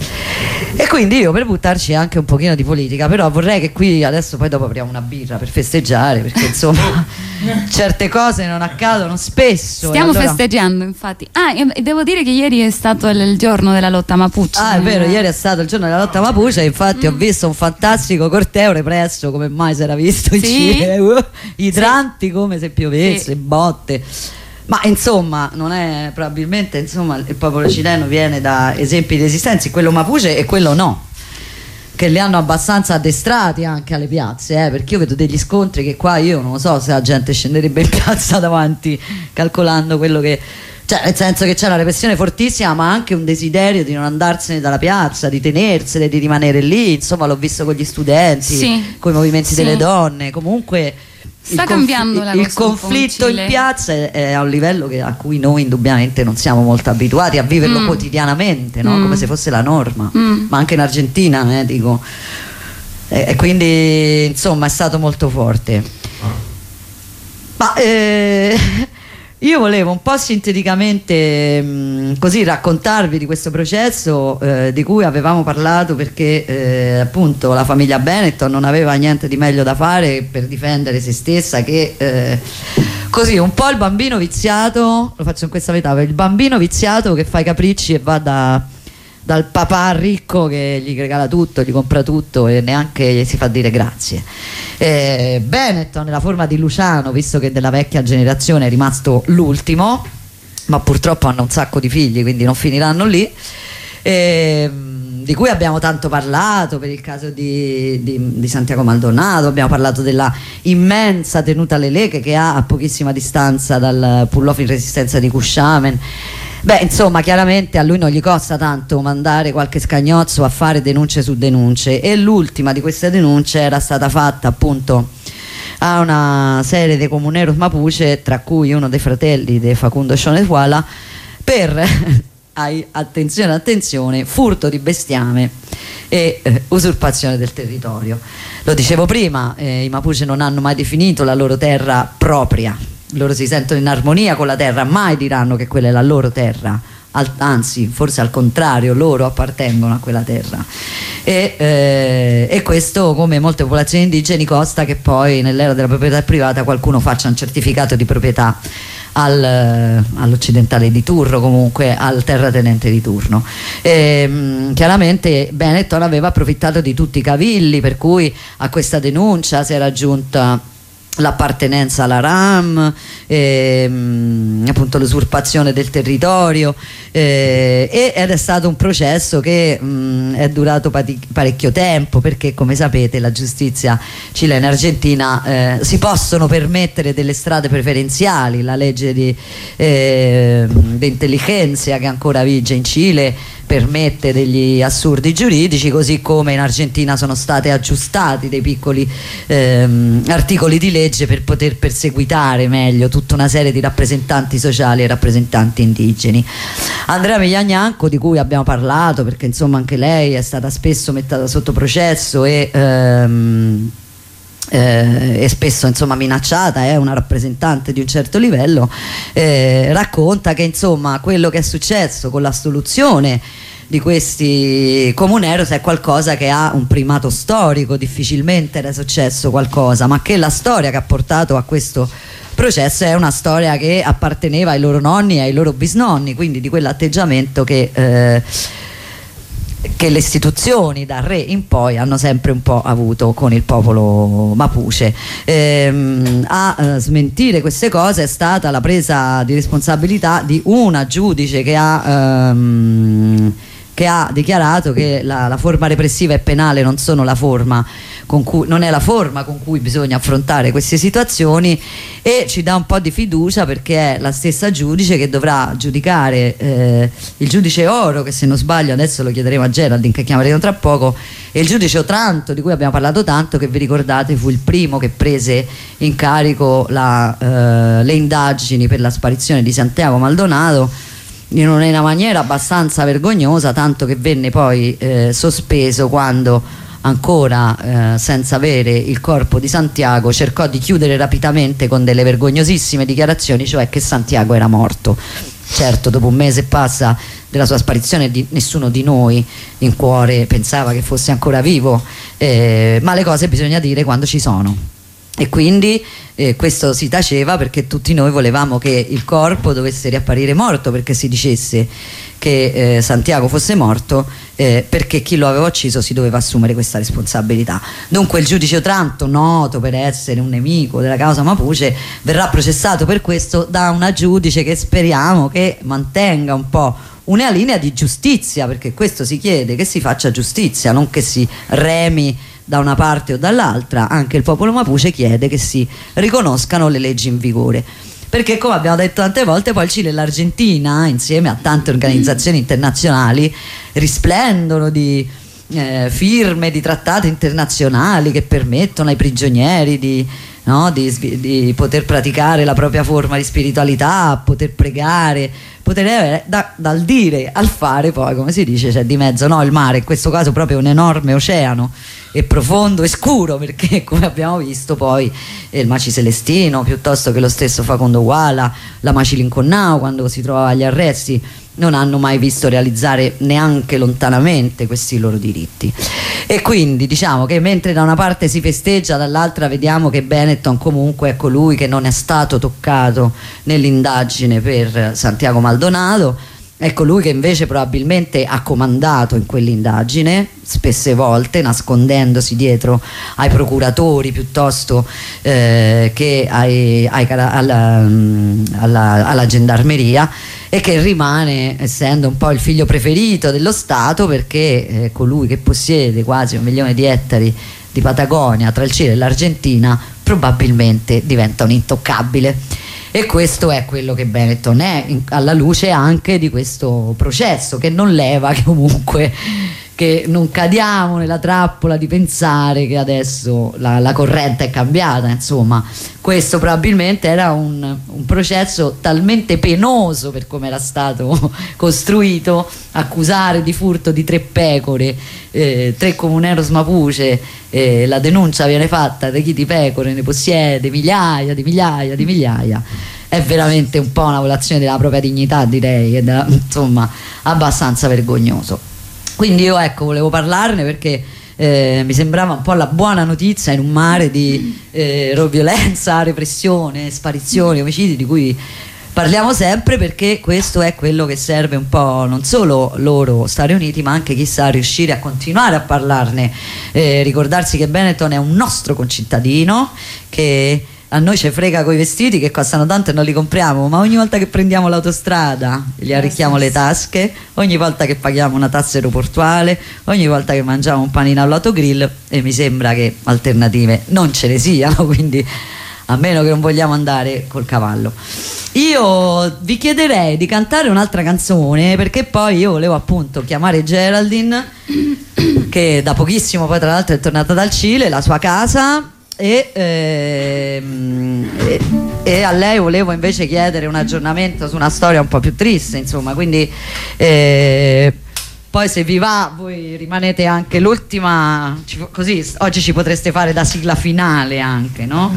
E quindi io per buttarci anche un pochino di politica, però vorrei che qui adesso poi dopo apriamo una birra per festeggiare, perché insomma certe cose non accadono spesso. e Stiamo allora- festeggiando, infatti. Ah, e devo dire che ieri è stato il, giorno della lotta Mapuche. Ah, è vero, ieri è stato il giorno della lotta Mapuche, infatti ho visto un fantastico corteo represso come mai si era visto in Sì? Cile, uh, idranti come se piovesse, Sì. botte. Ma insomma, non è probabilmente insomma, il popolo cileno viene da esempi di resistenza, quello Mapuche e quello no. Che li hanno abbastanza addestrati anche alle piazze, eh, perché io vedo degli scontri che qua io non so se la gente scenderebbe in piazza davanti calcolando quello che cioè nel senso che c'è una repressione fortissima ma anche un desiderio di non andarsene dalla piazza di tenersene, di rimanere lì insomma l'ho visto con gli studenti Sì. con i movimenti Sì. delle donne comunque Sta il cambiando la il cosa conflitto in, piazza è, è a un livello che- a cui noi indubbiamente non siamo molto abituati a viverlo Mm. quotidianamente no? Mm. come se fosse la norma Mm. ma anche in Argentina eh, dico e, e quindi insomma è stato molto forte ma eh, io volevo un po' sinteticamente mh, così raccontarvi di questo processo eh, di cui avevamo parlato perché eh, appunto la famiglia Benetton non aveva niente di meglio da fare per difendere se stessa che eh, così un po' il bambino viziato, lo faccio in questa metafora, il bambino viziato che fa i capricci e va da dal papà ricco che gli regala tutto, gli compra tutto e neanche gli si fa dire grazie. Eh, Benetton nella forma di Luciano, visto che della vecchia generazione è rimasto l'ultimo, ma purtroppo hanno un sacco di figli, quindi non finiranno lì. ehm, di cui abbiamo tanto parlato per il caso di, di- di Santiago Maldonado, abbiamo parlato della immensa tenuta alle leghe che ha a pochissima distanza dal pull-off in resistenza di Cusciamen. Beh, insomma, chiaramente a lui non gli costa tanto mandare qualche scagnozzo a fare denunce su denunce e l'ultima di queste denunce era stata fatta appunto a una serie di comuneros mapuche, tra cui uno dei fratelli di Facundo Cionetuala, per, attenzione, attenzione, furto di bestiame e eh, usurpazione del territorio. Lo dicevo prima, eh, i Mapuche non hanno mai definito la loro terra propria, loro si sentono in armonia con la terra, mai diranno che quella è la loro terra. Al- anzi, forse al contrario, loro appartengono a quella terra. E, eh, e questo, come molte popolazioni indigeni, costa che poi nell'era della proprietà privata qualcuno faccia un certificato di proprietà al, eh, all'occidentale di turno, comunque al terratenente di turno. E, mh, chiaramente Benetton aveva approfittato di tutti i cavilli, per cui a questa denuncia si era aggiunta l'appartenenza alla RAM, ehm, appunto l'usurpazione del territorio eh, ed è stato un processo che mh, è durato parecchio tempo perché come sapete la giustizia cilena e argentina eh, si possono permettere delle strade preferenziali, la legge di, di intelligenza che ancora vige in Cile permette degli assurdi giuridici, così come in Argentina sono stati aggiustati dei piccoli ehm, articoli di legge per poter perseguitare meglio tutta una serie di rappresentanti sociali e rappresentanti indigeni. Andrea Migliagnanco, di cui abbiamo parlato, perché insomma anche lei è stata spesso mettata sotto processo e ehm, eh, e spesso insomma minacciata, è una rappresentante di un certo livello, eh, racconta che insomma quello che è successo con la soluzione di questi comuneros è qualcosa che ha un primato storico, difficilmente era successo qualcosa, ma che la storia che ha portato a questo processo è una storia che apparteneva ai loro nonni e ai loro bisnonni, quindi di quell'atteggiamento che eh, che le istituzioni dal re in poi hanno sempre un po' avuto con il popolo mapuche. Ehm, a eh, smentire queste cose è stata la presa di responsabilità di una giudice che ha, ehm, che ha dichiarato che la, la forma repressiva e penale non sono la forma con cui, non è la forma con cui bisogna affrontare queste situazioni e ci dà un po' di fiducia perché è la stessa giudice che dovrà giudicare eh, il giudice Oro che se non sbaglio adesso lo chiederemo a Geraldine che chiameremo tra poco e il giudice Otranto di cui abbiamo parlato tanto che vi ricordate fu il primo che prese in carico la, eh, le indagini per la sparizione di Santiago Maldonado in una maniera abbastanza vergognosa tanto che venne poi eh, sospeso quando ancora eh, senza avere il corpo di Santiago cercò di chiudere rapidamente con delle vergognosissime dichiarazioni, cioè che Santiago era morto. Certo, dopo un mese e passa della sua sparizione di, nessuno di noi in cuore pensava che fosse ancora vivo, eh, ma le cose bisogna dire quando ci sono. E quindi eh, questo si taceva perché tutti noi volevamo che il corpo dovesse riapparire morto perché si dicesse che eh, Santiago fosse morto eh, perché chi lo aveva ucciso si doveva assumere questa responsabilità. Dunque il giudice Otranto, noto per essere un nemico della causa Mapuche, verrà processato per questo da una giudice che speriamo che mantenga un po' una linea di giustizia, perché questo si chiede, che si faccia giustizia, non che si remi da una parte o dall'altra, anche il popolo mapuche chiede che si riconoscano le leggi in vigore. Perché come abbiamo detto tante volte, poi il Cile e l'Argentina, insieme a tante organizzazioni internazionali, risplendono di eh, firme, di trattati internazionali che permettono ai prigionieri di, no, di, di poter praticare la propria forma di spiritualità, poter pregare, poter avere da, dal dire al fare poi come si dice c'è di mezzo no, il mare in questo caso proprio un enorme oceano e profondo e scuro perché come abbiamo visto poi il Maci Celestino piuttosto che lo stesso Facondo Guala la Maci Linconnao quando si trovava agli arresti non hanno mai visto realizzare neanche lontanamente questi loro diritti. E quindi diciamo che mentre da una parte si festeggia dall'altra vediamo che Benetton comunque è colui che non è stato toccato nell'indagine per Santiago Maldonado è colui che invece probabilmente ha comandato in quell'indagine spesse volte nascondendosi dietro ai procuratori piuttosto eh, che ai, ai, alla, alla, alla gendarmeria e che rimane essendo un po' il figlio preferito dello Stato perché è colui che possiede quasi un milione di ettari di Patagonia tra il Cile e l'Argentina probabilmente diventa un intoccabile e questo è quello che Benetton è alla luce anche di questo processo che non leva comunque che non cadiamo nella trappola di pensare che adesso la, la corrente è cambiata, insomma, questo probabilmente era un, un processo talmente penoso per come era stato costruito, accusare di furto di tre pecore, eh, tre comuneros mapuche, eh, la denuncia viene fatta da chi di pecore ne possiede migliaia di migliaia di migliaia. È veramente un po' una violazione della propria dignità direi ed è insomma abbastanza vergognoso quindi io ecco volevo parlarne perché eh, mi sembrava un po' la buona notizia in un mare di eh, violenza, repressione, sparizioni, omicidi di cui parliamo sempre perché questo è quello che serve un po' non solo loro Stati Uniti ma anche chissà riuscire a continuare a parlarne. Eh, ricordarsi che Benetton è un nostro concittadino che a noi ci frega coi vestiti che costano tanto e non li compriamo, ma ogni volta che prendiamo l'autostrada gli arricchiamo le tasche, ogni volta che paghiamo una tassa aeroportuale, ogni volta che mangiamo un panino all'autogrill e mi sembra che alternative non ce ne siano, quindi a meno che non vogliamo andare col cavallo. Io vi chiederei di cantare un'altra canzone perché poi io volevo appunto chiamare Geraldine che da pochissimo poi tra l'altro è tornata dal Cile, la sua casa e, ehm, e, e, a lei volevo invece chiedere un aggiornamento su una storia un po' più triste, insomma, quindi eh, poi se vi va voi rimanete anche l'ultima, così oggi ci potreste fare da sigla finale anche, no?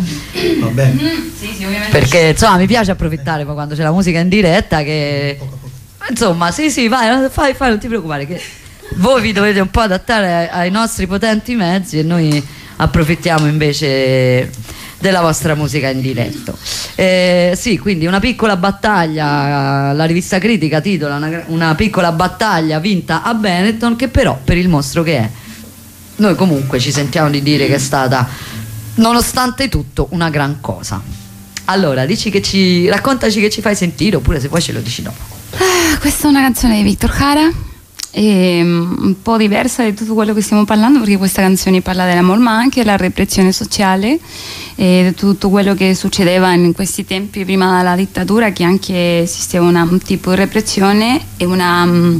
Va bene. Sì, sì, ovviamente. Perché insomma mi piace approfittare poi quando c'è la musica in diretta che... Insomma, sì, sì, vai, fai, fai, non ti preoccupare che voi vi dovete un po' adattare ai, ai nostri potenti mezzi e noi approfittiamo invece della vostra musica in diretto. Eh, sì, quindi una piccola battaglia, la rivista critica titola una, una, piccola battaglia vinta a Benetton che però per il mostro che è, noi comunque ci sentiamo di dire che è stata nonostante tutto una gran cosa. Allora, dici che ci, raccontaci che ci fai sentire oppure se vuoi ce lo dici dopo. Ah, questa è una canzone di Victor um, un po' diversa di tutto quello che stiamo parlando perché questa canzone parla dell'amor ma anche della repressione sociale e di tutto quello che succedeva in questi tempi prima della dittatura che anche esisteva una, un tipo di repressione e, una, um,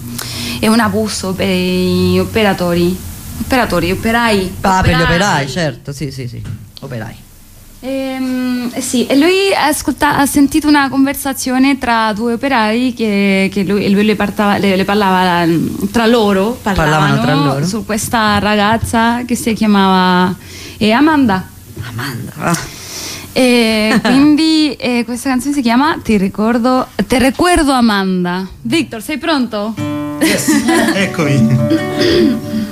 e un abuso per gli operatori. Operatori, operai. Ah operai. per gli operai certo sì sì sì. Operai Ehm, sì, e lui ha, ascolta- ha sentito una conversazione tra due operai che, che lui, lui le, partava- le- le parlava mm, tra loro, parlavano, Parlavano tra loro. su questa ragazza che si chiamava eh, Amanda. Amanda. E quindi eh, questa canzone si chiama Ti ricordo, Te recuerdo Amanda. Victor, sei pronto? Eccomi.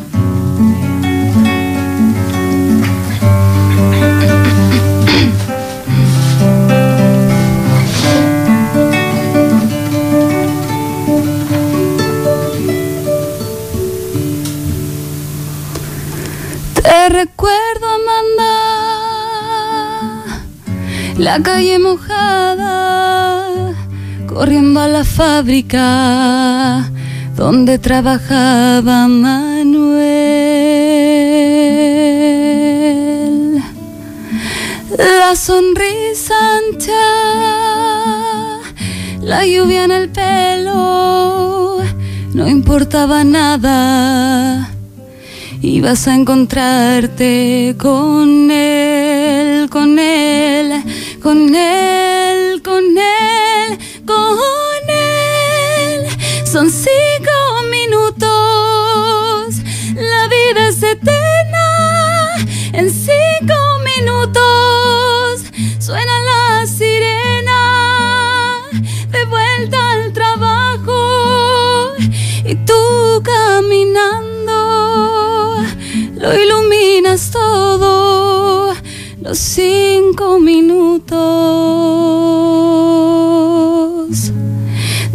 Recuerdo, Amanda, la calle mojada, corriendo a la fábrica donde trabajaba Manuel. La sonrisa ancha, la lluvia en el pelo, no importaba nada ibas a encontrarte con él, con él, con él, con él, con él. Son cinco minutos, la vida es eterna. En cinco minutos suena lo iluminas todo los cinco minutos.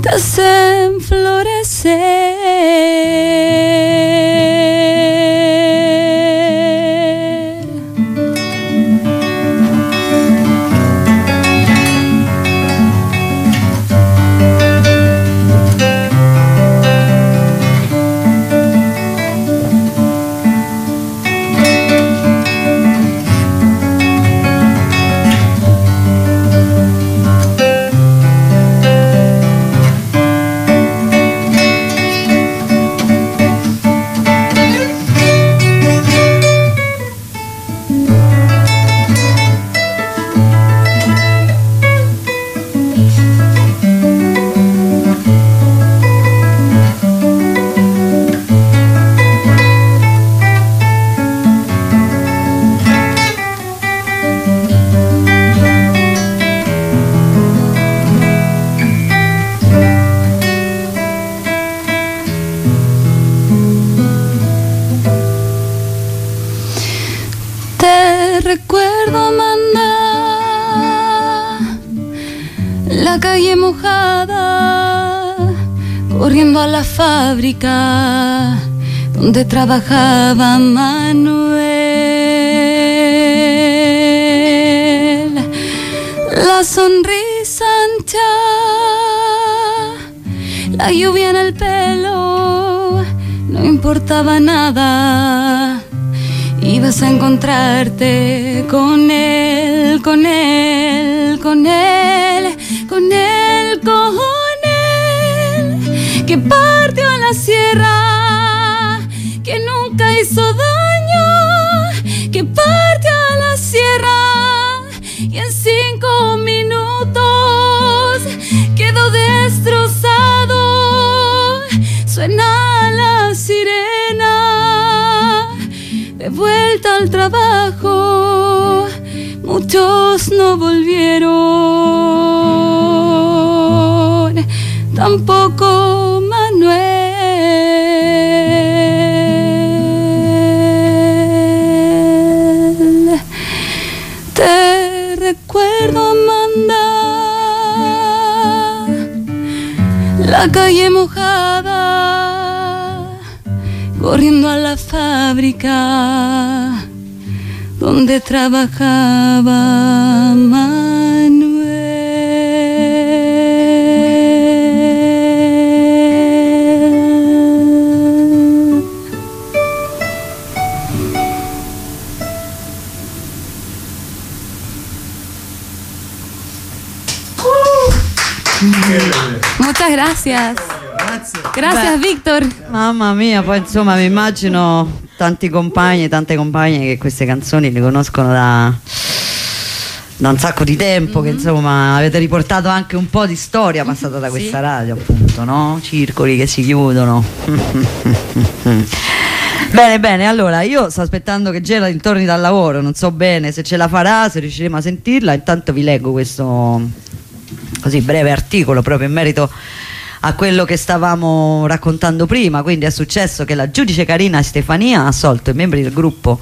Te hacen florecer donde trabajaba Manuel. La sonrisa ancha, la lluvia en el pelo, no importaba nada ibas a encontrarte con él, con él, con él, sierra, que nunca hizo daño, que partió a la sierra y en cinco minutos quedó destrozado, suena la sirena de vuelta al trabajo, muchos la calle mojada corriendo a la fábrica donde trabajaba Gracias. Gracias, Víctor. Mamma mia, poi insomma mi immagino tanti compagni, tante compagne che queste canzoni le conoscono da da un sacco di tempo che insomma avete riportato anche un po' di storia passata da questa radio appunto no? circoli che si chiudono bene bene allora io sto aspettando che Gerald torni dal lavoro non so bene se ce la farà se riusciremo a sentirla intanto vi leggo questo così breve articolo proprio in merito a quello che stavamo raccontando prima quindi è successo che la giudice Carina Stefania ha assolto i membri del gruppo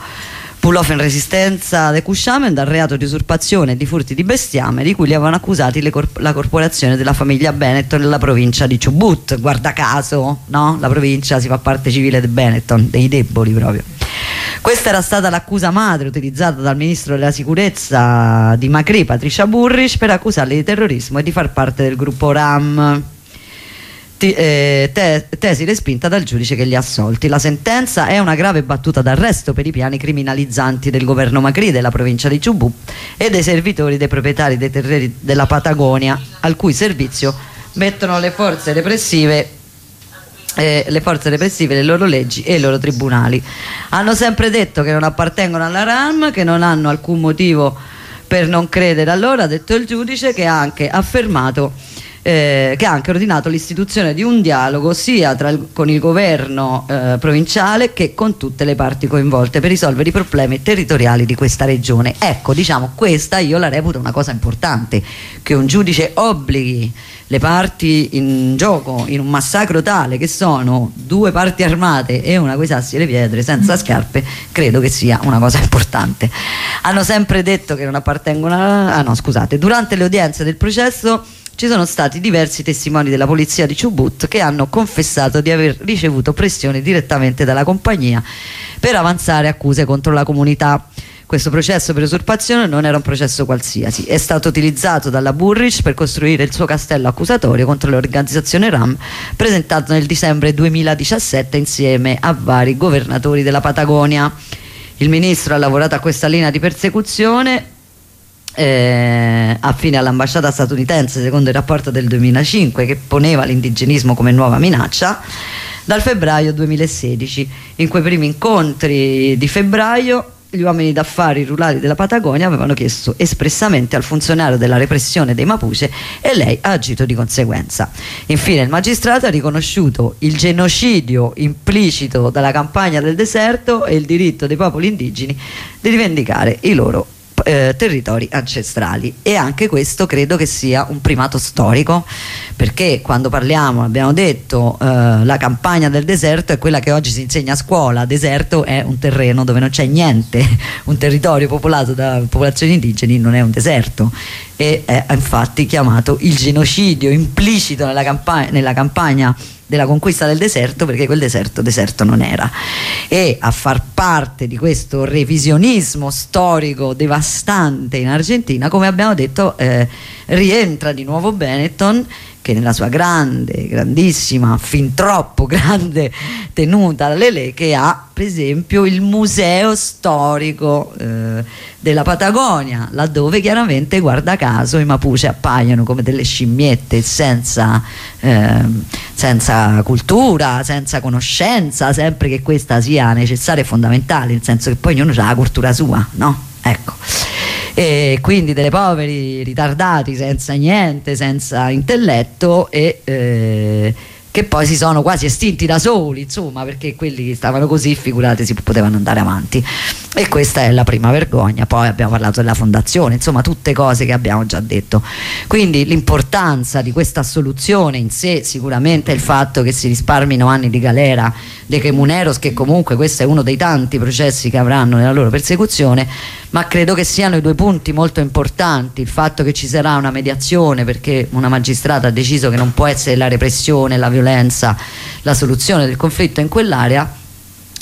Pull off in resistenza de Cusciamen dal reato di usurpazione e di furti di bestiame di cui li avevano accusati corp- la corporazione della famiglia Benetton nella provincia di Chubut. Guarda caso, no? La provincia si fa parte civile di Benetton, dei deboli proprio. Questa era stata l'accusa madre utilizzata dal ministro della sicurezza di Macri, Patricia Burrich, per accusarli di terrorismo e di far parte del gruppo RAM eh, te- tesi respinta dal giudice che li ha assolti. La sentenza è una grave battuta d'arresto per i piani criminalizzanti del governo Macri della provincia di Ciubù e dei servitori dei proprietari dei terreni della Patagonia al cui servizio mettono le forze repressive eh, le forze repressive, le loro leggi e i loro tribunali. Hanno sempre detto che non appartengono alla RAM, che non hanno alcun motivo per non credere a loro, ha detto il giudice che ha anche affermato eh, che ha anche ordinato l'istituzione di un dialogo sia il, con il governo eh, provinciale che con tutte le parti coinvolte per risolvere i problemi territoriali di questa regione. Ecco, diciamo, questa io la reputo una cosa importante, che un giudice obblighi le parti in gioco in un massacro tale che sono due parti armate e una coi sassi e le pietre senza scarpe, credo che sia una cosa importante. Hanno sempre detto che non appartengono a... Ah no, scusate, durante le udienze del processo ci sono stati diversi testimoni della polizia di Chubut che hanno confessato di aver ricevuto pressioni direttamente dalla compagnia per avanzare accuse contro la comunità. Questo processo per usurpazione non era un processo qualsiasi, è stato utilizzato dalla Burrich per costruire il suo castello accusatorio contro l'organizzazione RAM, presentato nel dicembre 2017 insieme a vari governatori della Patagonia. Il ministro ha lavorato a questa linea di persecuzione eh, affine all'ambasciata statunitense secondo il rapporto del 2005 che poneva l'indigenismo come nuova minaccia dal febbraio 2016 in quei primi incontri di febbraio gli uomini d'affari rurali della Patagonia avevano chiesto espressamente al funzionario della repressione dei Mapuche e lei ha agito di conseguenza. Infine il magistrato ha riconosciuto il genocidio implicito dalla campagna del deserto e il diritto dei popoli indigeni di rivendicare i loro eh, territori ancestrali. E anche questo credo che sia un primato storico perché quando parliamo, abbiamo detto, eh, la campagna del deserto è quella che oggi si insegna a scuola, deserto è un terreno dove non c'è niente, un territorio popolato da popolazioni indigeni non è un deserto. E è infatti chiamato il genocidio implicito nella, campa- nella campagna della conquista del deserto perché quel deserto deserto non era. E a far parte di questo revisionismo storico devastante in Argentina come abbiamo detto eh, rientra di nuovo Benetton che nella sua grande, grandissima, fin troppo grande tenuta alle Leche ha per esempio il museo storico eh, della Patagonia, laddove chiaramente guarda caso i Mapuche appaiono come delle scimmiette senza, eh, senza cultura, senza conoscenza, sempre che questa sia necessaria e fondamentale, nel senso che poi ognuno ha la cultura sua, no? Ecco e quindi delle poveri ritardati senza niente, senza intelletto e eh, che poi si sono quasi estinti da soli, insomma, perché quelli che stavano così, figurate, si potevano andare avanti. E questa è la prima vergogna. Poi abbiamo parlato della fondazione, insomma, tutte cose che abbiamo già detto. Quindi l'importanza di questa soluzione in sé, sicuramente è il fatto che si risparmino anni di galera dei Comuneros, che comunque questo è uno dei tanti processi che avranno nella loro persecuzione, ma credo che siano i due punti molto importanti, il fatto che ci sarà una mediazione perché una magistrata ha deciso che non può essere la repressione, la violenza, la soluzione del conflitto in quell'area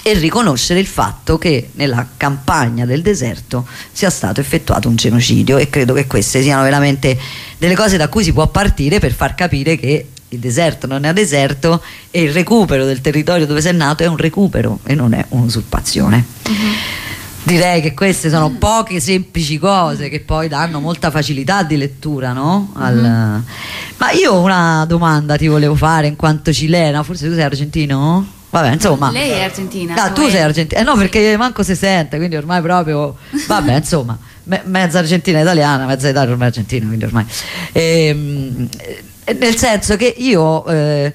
e riconoscere il fatto che nella campagna del deserto sia stato effettuato un genocidio e credo che queste siano veramente delle cose da cui si può partire per far capire che il deserto non è deserto e il recupero del territorio dove è nato è un recupero e non è un'usurpazione. Mm-hmm. Direi che queste sono poche semplici cose che poi danno molta facilità di lettura, no? Al... Mm-hmm. Ma io una domanda ti volevo fare in quanto cilena, forse tu sei argentino? Vabbè, insomma. Lei è argentina. Ah, tu sei argentina. Eh no, perché manco si sente, quindi ormai proprio. Vabbè, insomma. me- mezza argentina italiana, mezza Italia ormai argentina, quindi ormai. Ehm, eh, nel senso che io eh,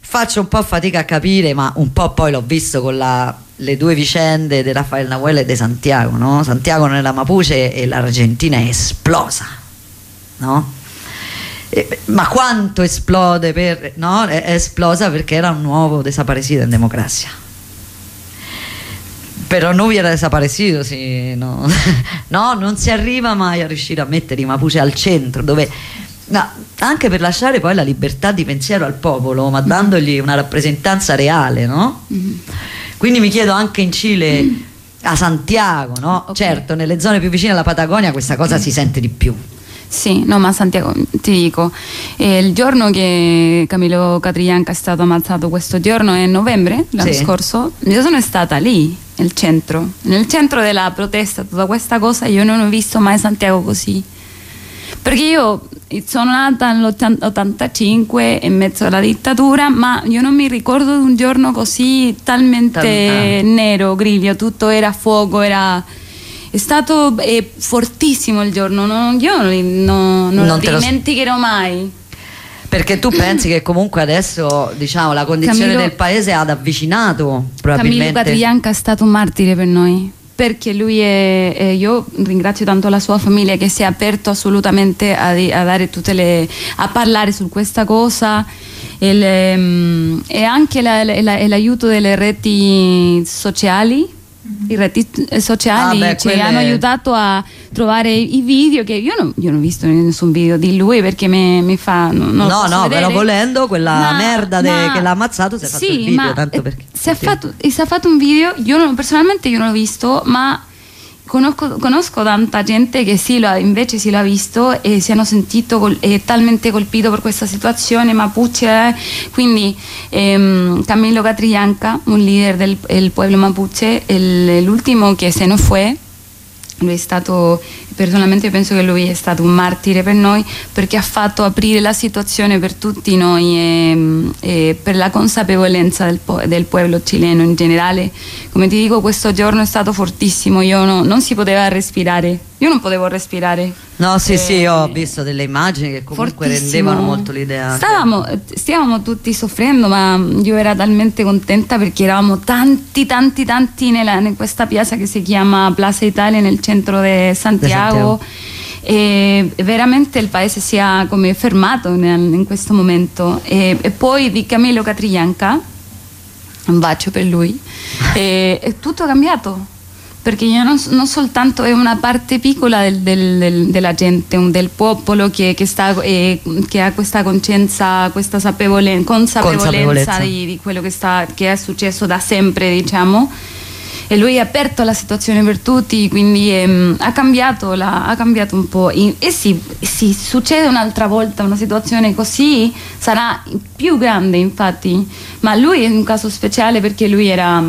faccio un po' fatica a capire, ma un po' poi l'ho visto con la- le due vicende di Rafael Nahuel e di Santiago, no? Santiago nella Mapuche e l'Argentina è esplosa, no? Eh, ma quanto esplode per, no? È, esplosa perché era un nuovo desaparecido in democrazia. Però non hubiera desaparecido, sì, no. no, non si arriva mai a riuscire a mettere i Mapuche al centro, dove no, anche per lasciare poi la libertà di pensiero al popolo, ma dandogli una rappresentanza reale, no? Quindi mi chiedo anche in Cile, a Santiago, no? Certo, nelle zone più vicine alla Patagonia questa cosa si sente di più. Sì, no, ma Santiago, ti dico, eh, il giorno che Camillo Catrianca è stato ammazzato, questo giorno è novembre, l'anno Sì. scorso, io sono stata lì, nel centro, nel centro della protesta, tutta questa cosa, io non ho visto mai Santiago così. Perché io sono nata nell'85 in mezzo alla dittatura, ma io non mi ricordo di un giorno così talmente Tal- nero, grigio, tutto era fuoco, era... È stato eh, fortissimo il giorno, non- io non, non- non lo te lo dimenticherò mai. Perché tu pensi che comunque adesso, diciamo, la condizione Camillo- del paese ha avvicinato Camillo probabilmente. Catrianca è stato un martire per noi perché lui è, eh, io ringrazio tanto la sua famiglia che si è aperto assolutamente a, a le a parlare su questa cosa. E, le, mm, e anche la- la- la- e l'aiuto delle reti sociali i reti sociali Ah, beh, ci quelle- hanno aiutato a trovare i video che io non, io non ho visto nessun video di lui perché mi, mi fa non, non no, no, vedere. però volendo quella Ma- merda ma- che l'ha ammazzato si è fatto sì, il video, tanto perché. si è, fatto, si è fatto un video, io non- personalmente io non l'ho visto, ma conosco, conosco tanta gente che sì, lo ha- invece sì l'ha visto e si hanno sentito col- eh, talmente colpito per questa situazione, Mapuche, eh. quindi ehm, Camilo Catrianca, un leader del el pueblo Mapuche, l'ultimo che se ne fu, lui è stato, personalmente penso che lui è stato un martire per noi perché ha fatto aprire la situazione per tutti noi e, e per la consapevolezza del, del pueblo cileno in generale. Come ti dico, questo giorno è stato fortissimo, io no- non si poteva respirare, io non potevo respirare. No, sì, sì, io Eh, ho visto delle immagini che comunque fortissimo. rendevano molto l'idea. Stavamo, stavamo tutti soffrendo, ma io ero talmente contenta perché eravamo tanti, tanti, tanti nella- in questa piazza che si chiama Plaza Italia nel centro di Santiago. E veramente il paese si è come fermato in questo momento. E, e poi di Camillo Catrianca, un bacio per lui, e, è tutto cambiato perché io non, non soltanto è una parte piccola del- del- del- della gente, del popolo che, che sta, eh, che ha questa coscienza, questa sapevole- consapevolezza, Consapevolezza. Di, di quello che, sta, che è successo da sempre, diciamo. E lui ha aperto la situazione per tutti, quindi ehm, ha, cambiato la- ha cambiato un po'. E, e sì, se succede un'altra volta una situazione così, sarà più grande infatti, ma lui è un caso speciale perché lui era,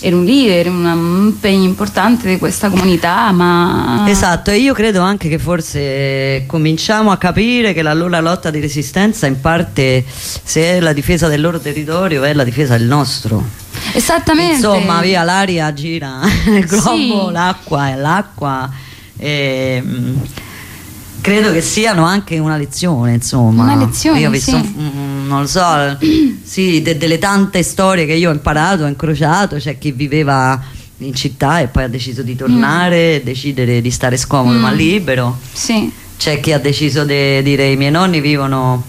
era un leader, un impegno importante di questa comunità, ma... Esatto, e io credo anche che forse cominciamo a capire che la loro lotta di resistenza in parte, se è la difesa del loro territorio, è la difesa del nostro. Esattamente. Insomma, via l'aria gira, il globo, Sì. l'acqua è l'acqua. E, mm, credo che siano anche una lezione, insomma. Una lezione, Io ho visto, sì. mm, non lo so, sì, de- delle tante storie che io ho imparato, ho incrociato, c'è chi viveva in città e poi ha deciso di tornare e decidere di stare scomodo Mm. ma libero. Sì. C'è chi ha deciso di dire i miei nonni vivono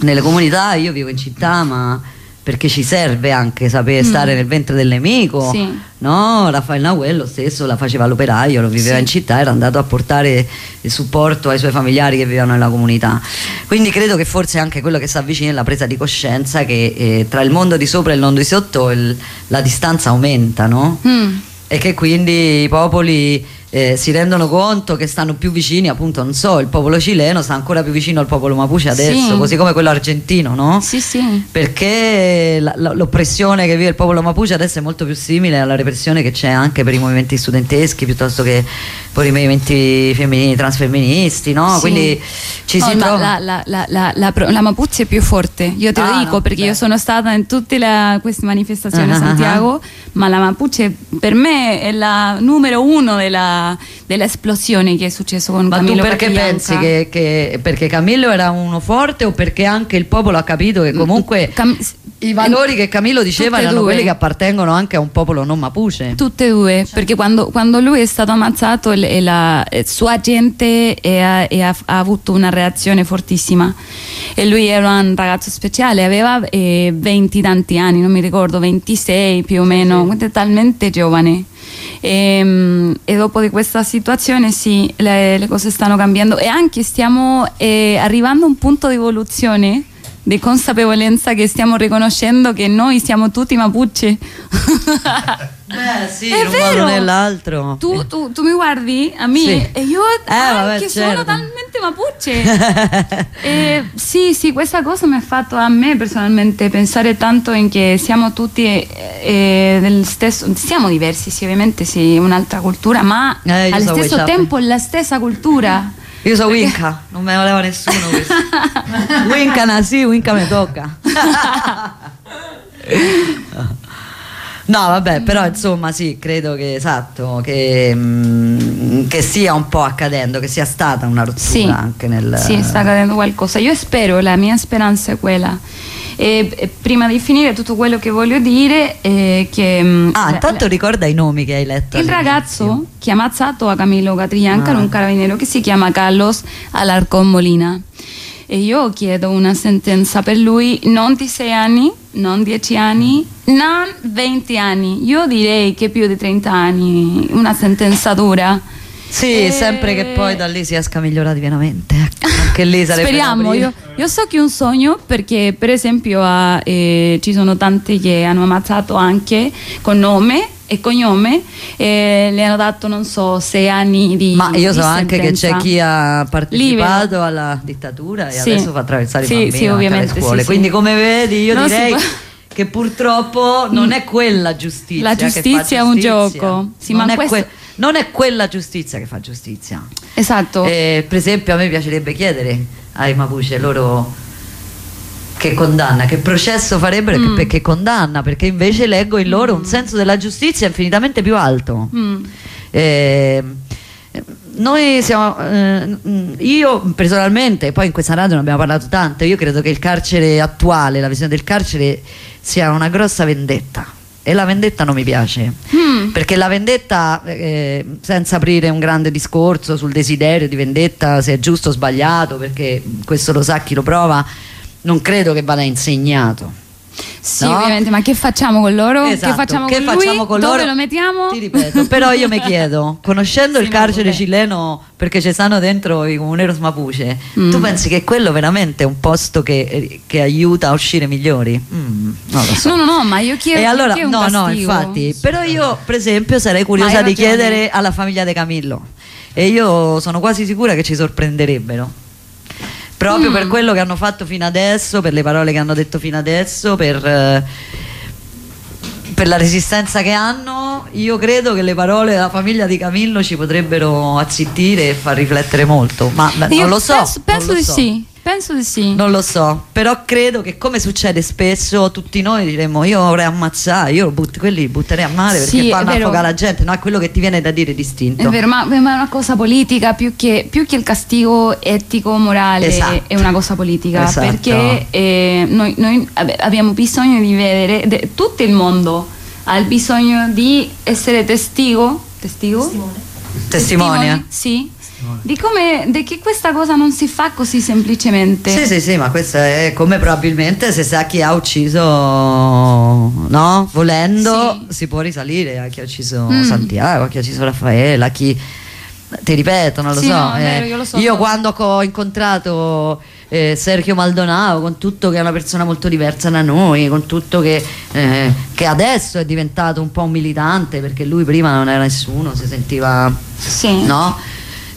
nelle comunità, io vivo in città, ma perché ci serve anche sapere Mm. stare nel ventre del nemico. Sì. No, Raffaele Nahuel lo stesso la faceva l'operaio, lo viveva Sì. in città, era andato a portare il supporto ai suoi familiari che vivevano nella comunità. Quindi credo che forse anche quello che sta vicino è la presa di coscienza che eh, tra il mondo di sopra e il mondo di sotto il- la distanza aumenta, no? Mm. e che quindi i popoli eh, si rendono conto che stanno più vicini, appunto, non so, il popolo cileno sta ancora più vicino al popolo mapuche adesso, Sì. così come quello argentino, no? Sì, sì. Perché la- la- l'oppressione che vive il popolo mapuche adesso è molto più simile alla repressione che c'è anche per i movimenti studenteschi piuttosto che per i movimenti femminili, transfemministi, no? Sì. Quindi ci si trova. la, la, la, Mapuche è più forte, io te lo Ah, dico no, perché beh. io sono stata in tutte queste manifestazioni Ah, a ah, Santiago, ma la Mapuche per me è la numero uno della, della, dell'esplosione che è successo con Ma Camillo tu perché Catrillanca. pensi che, che- perché Camillo era uno forte o perché anche il popolo ha capito che comunque i valori che Camillo diceva erano due. quelli che appartengono anche a un popolo non mapuche? Tutte e due, perché quando, quando lui è stato ammazzato il- la eh, sua gente è- ha, è- ha- ha avuto una reazione fortissima e lui era un ragazzo speciale, aveva eh, 20 tanti anni, non mi ricordo, 26 più o meno, quindi talmente giovane. E, e dopo di questa situazione sì, le, le cose stanno cambiando. E anche stiamo eh, arrivando a un punto di evoluzione di consapevolezza che stiamo riconoscendo che noi siamo tutti mapuche. Beh, sì, È vero. nell'altro. Tu, tu- tu mi guardi a me Sì. e io vabbè, anche sono certo. talmente mapuche. e, sì, sì, questa cosa mi ha fatto a me personalmente pensare tanto in che siamo tutti eh, eh, del stesso, siamo diversi, sì, ovviamente sì, un'altra cultura, ma Eh, allo so stesso tempo la stessa cultura. Io sono Winca, non me voleva nessuno questo. Winca nasì, Winca mi tocca. No, vabbè, però insomma sì, credo che esatto, che, mm, che stia un po' accadendo, che sia stata una rottura Sì. anche nel... Sì, sta accadendo qualcosa. Io spero, la mia speranza è quella. E, e prima di finire tutto quello che voglio dire è che... mm, Ah, la- intanto ricorda i nomi che hai letto. Il ragazzo che ha ammazzato a Camillo Catrillanca Ah. un carabiniero che si chiama Carlos Alarcón Molina. E io chiedo una sentenza per lui non di 6 anni, non 10 anni, non 20 anni. Io direi che più di 30 anni, una sentenza dura. Sì, E- sempre che poi da lì si esca migliorati pienamente. ecco. Anche lì sarebbe Speriamo, io, io so che è un sogno perché per esempio ah, eh, ci sono tanti che hanno ammazzato anche con nome e cognome e le hanno dato non so sei anni di Ma io so anche che c'è chi ha partecipato Libero. alla dittatura e Sì. adesso fa attraversare i Sì, bambini sì, davanti alle ovviamente, scuole. sì, Quindi come vedi io Non direi che purtroppo non è quella giustizia. La fa giustizia è un giustizia. gioco. Sì, non, ma questo- que- non è quella giustizia che fa giustizia. Esatto. Eh, per esempio a me piacerebbe chiedere ai Mapuche loro che condanna, che processo farebbero Mm. perché condanna, perché invece leggo in loro un senso della giustizia infinitamente più alto. Mm. Eh, noi siamo, eh, mm, io personalmente, poi in questa radio ne abbiamo parlato tanto, io credo che il carcere attuale, la visione del carcere sia una grossa vendetta e la vendetta non mi piace. Mm. Perché la vendetta, eh, senza aprire un grande discorso sul desiderio di vendetta, se è giusto o sbagliato, perché questo lo sa chi lo prova, non credo che vada insegnato. Sì, No? ovviamente, ma che facciamo con loro? Esatto, Che facciamo che con facciamo lui? con Dove loro? lo mettiamo? Ti ripeto, però io mi chiedo, conoscendo il carcere cileno, perché ci stanno dentro i comuneros mapuche, Mm. tu pensi che quello veramente è un posto che, che aiuta a uscire migliori? Mm, lo so. No, no, no, ma io chiedo e allora, no, no, castigo? infatti, però io per esempio sarei curiosa di chiedere alla famiglia di Camillo e io sono quasi sicura che ci sorprenderebbero. Proprio Mm. per quello che hanno fatto fino adesso, per le parole che hanno detto fino adesso, per, eh, per la resistenza che hanno, io credo che le parole della famiglia di Camillo ci potrebbero azzittire e far riflettere molto. Ma beh, non lo so. Penso, penso lo di so. sì. Penso di sì. Non lo so, però credo che come succede spesso tutti noi diremmo io vorrei ammazzare, io butt- quelli li butterei a mare perché Sì, fanno affogare la gente, no? È quello che ti viene da dire distinto. È vero, ma, ma è una cosa politica più che, più che il castigo etico, morale, Esatto. è una cosa politica. Esatto. Perché eh, noi, noi abbi- abbiamo bisogno di vedere, de- tutto il mondo ha bisogno di essere testigo, testigo? Testimonia. Sì. Di come di che questa cosa non si fa così semplicemente. Sì, sì, sì, ma questo è come probabilmente se sa chi ha ucciso, no? Volendo si può risalire a chi ha ucciso Mm. Santiago, a chi ha ucciso Raffaella, a chi... Ti ripeto, non lo Sì, so. no, è eh. vero, io lo so. quando ho incontrato eh, Sergio Maldonado, con tutto che è una persona molto diversa da noi, con tutto che, eh, che adesso è diventato un po' un militante, perché lui prima non era nessuno, si sentiva... Sì. No?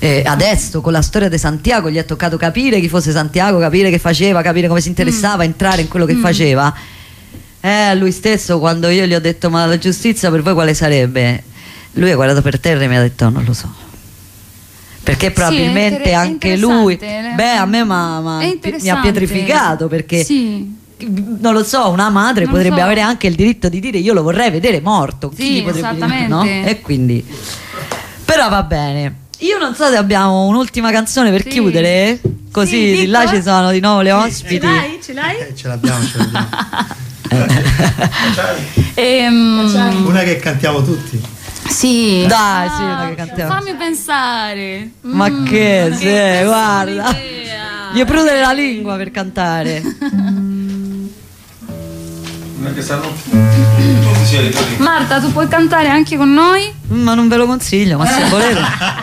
Eh, adesso con la storia di Santiago gli è toccato capire chi fosse Santiago, capire che faceva, capire come si interessava, entrare in quello che Mm. faceva. Eh, lui stesso quando io gli ho detto ma la giustizia per voi quale sarebbe? Lui ha guardato per terra e mi ha detto no, non lo so. Perché probabilmente è anche lui, eh. beh a me mi ha pietrificato perché Sì. non lo so, una madre Non potrebbe so. avere anche il diritto di dire io lo vorrei vedere morto. Chi Sì, gli potrebbe no? E quindi però va bene. Io non so se abbiamo un'ultima canzone per chiudere. Così Sì, di là ci sono di nuovo le ospiti. Ce l'hai? Ce l'hai? Eh, ce l'abbiamo, ce l'abbiamo. Ehm, Una che cantiamo tutti. Sì. Dai, sì, una che cantiamo. Fammi pensare. Ma Mm, che se, bella guarda. Gli prudere la lingua per cantare. Marta, tu puoi cantare anche con noi? Ma non ve lo consiglio, ma se volete.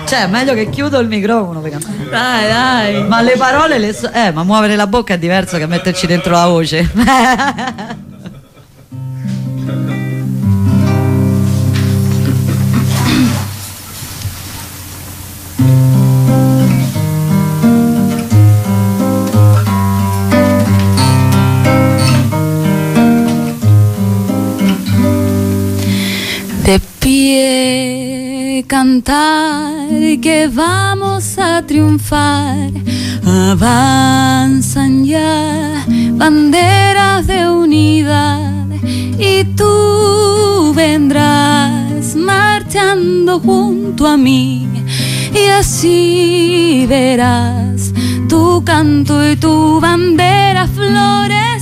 Cioè, è meglio che chiudo il microfono per cantare. Dai, dai. Ma le parole le so- Eh, ma muovere la bocca è diverso che metterci dentro la voce. pie cantar que vamos a triunfar. Avanzan ya banderas de unidad y tú vendrás marchando junto a mí y así verás tu canto y tu bandera florece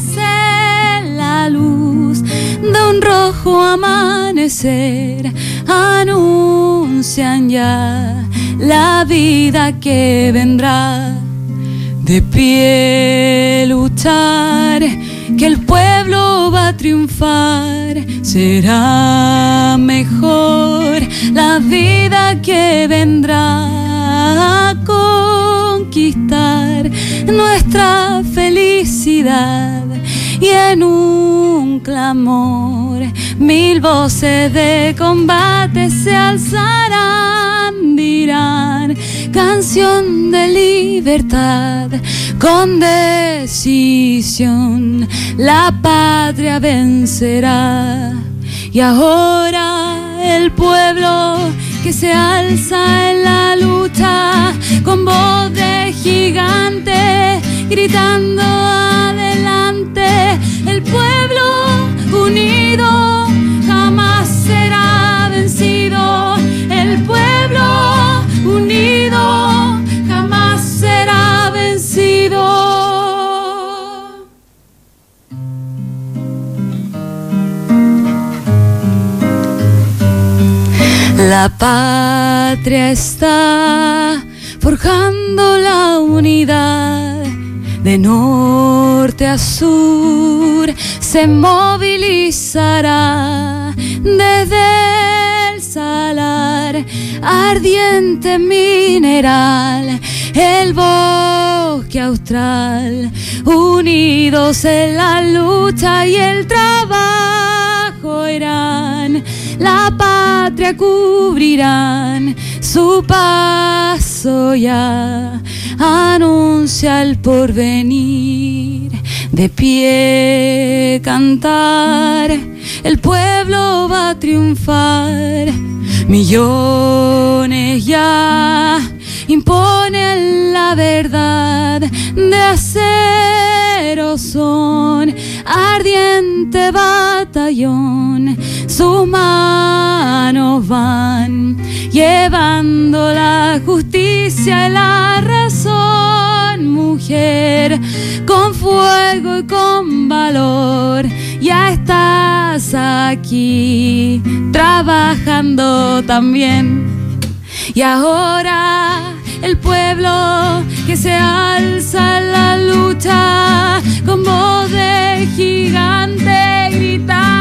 un rojo amanecer anuncian ya la vida que vendrá. De pie luchar que el pueblo va a triunfar. Será mejor la vida que vendrá a conquistar nuestra felicidad y en un clamor mil voces de combate se alzarán dirán canción de libertad con decisión la patria vencerá. Y ahora el pueblo que se alza en la lucha con voz de gigante gritando adelante el pueblo unido jamás será vencido. El pueblo unido jamás será vencido. La patria está forjando la unidad de norte a sur, se movilizará desde el salar, ardiente mineral, el bosque austral, unidos en la lucha y el trabajo irán, la patria cubrirán, su paso ya anuncia el porvenir, de pie cantar, el pueblo va a triunfar, millones ya imponen la verdad de acero son ardiente batallón. Sus manos van llevando la justicia y la razón mujer con fuego y con valor ya estás aquí trabajando también. Y ahora el pueblo que se alza en la lucha con voz de gigante gritando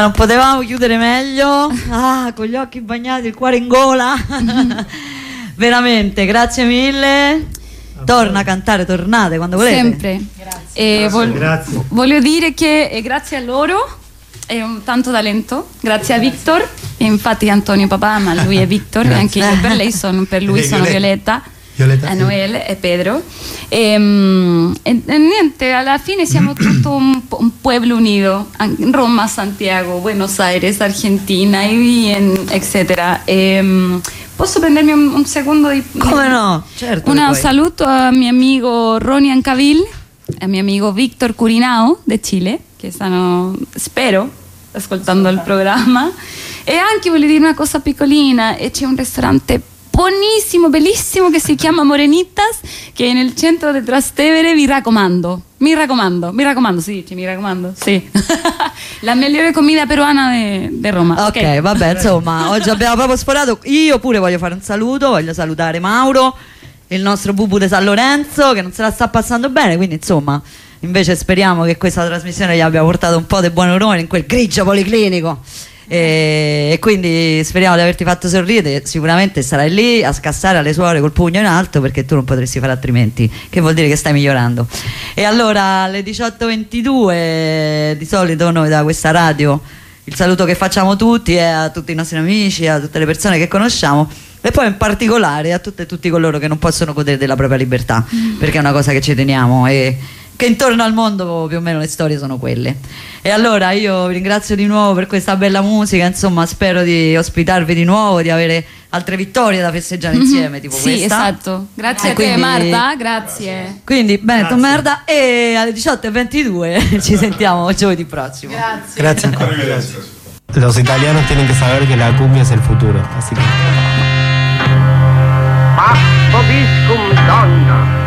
non potevamo chiudere meglio. Ah, con gli occhi bagnati, il cuore in gola. Veramente, grazie mille. Torna a cantare, tornate quando volete. Sempre. E vol- Grazie. voglio dire che eh, grazie a loro è un tanto talento, grazie a Victor infatti Antonio papà, ma lui è Victor, e anche io per lei sono, per lui Lei sono Violetta. Violetta, a sì. Noel e Pedro. E, mm, e- e niente, alla fine siamo tutto un, un pueblo unido. An- Roma, Santiago, Buenos Aires, Argentina, eccetera. E, mm, posso prendermi un, un secondo di... Come no? Certo. Un saluto a mi amigo Ronnie Ancavil, a mi amigo Víctor Curinao de Chile, che stanno, spero, ascoltando il programma. E anche voglio dire una cosa piccolina, c'è un ristorante buonissimo, bellissimo che si chiama Morenitas, che è nel centro di Trastevere, vi raccomando. Mi raccomando, mi raccomando, dice, mi raccomando, sì. La migliore comida peruana di Roma. Ok, vabbè, insomma, oggi abbiamo proprio sforato. Io pure voglio fare un saluto, voglio salutare Mauro, il nostro Bubu di San Lorenzo, che non se la sta passando bene, quindi insomma, invece speriamo che questa trasmissione gli abbia portato un po' di buon umore in quel grigio policlinico. E, e quindi speriamo di averti fatto sorridere. Sicuramente sarai lì a scassare alle suore col pugno in alto perché tu non potresti fare altrimenti, che vuol dire che stai migliorando. E allora alle 18.22 di solito noi da questa radio il saluto che facciamo tutti è a tutti i nostri amici, a tutte le persone che conosciamo e poi in particolare a tutte e tutti coloro che non possono godere della propria libertà, perché è una cosa che ci teniamo e che intorno al mondo più o meno le storie sono quelle. E allora io vi ringrazio di nuovo per questa bella musica, insomma spero di ospitarvi di nuovo, di avere altre vittorie da festeggiare insieme, tipo. Sì, questa. esatto. Grazie E a te quindi- Marta, grazie. Quindi Benetton merda e alle 18.22 ci sentiamo giovedì prossimo. Grazie ancora. Los italianos tienen que saber que la cumbia es el futuro. Así que. Vobiscum Don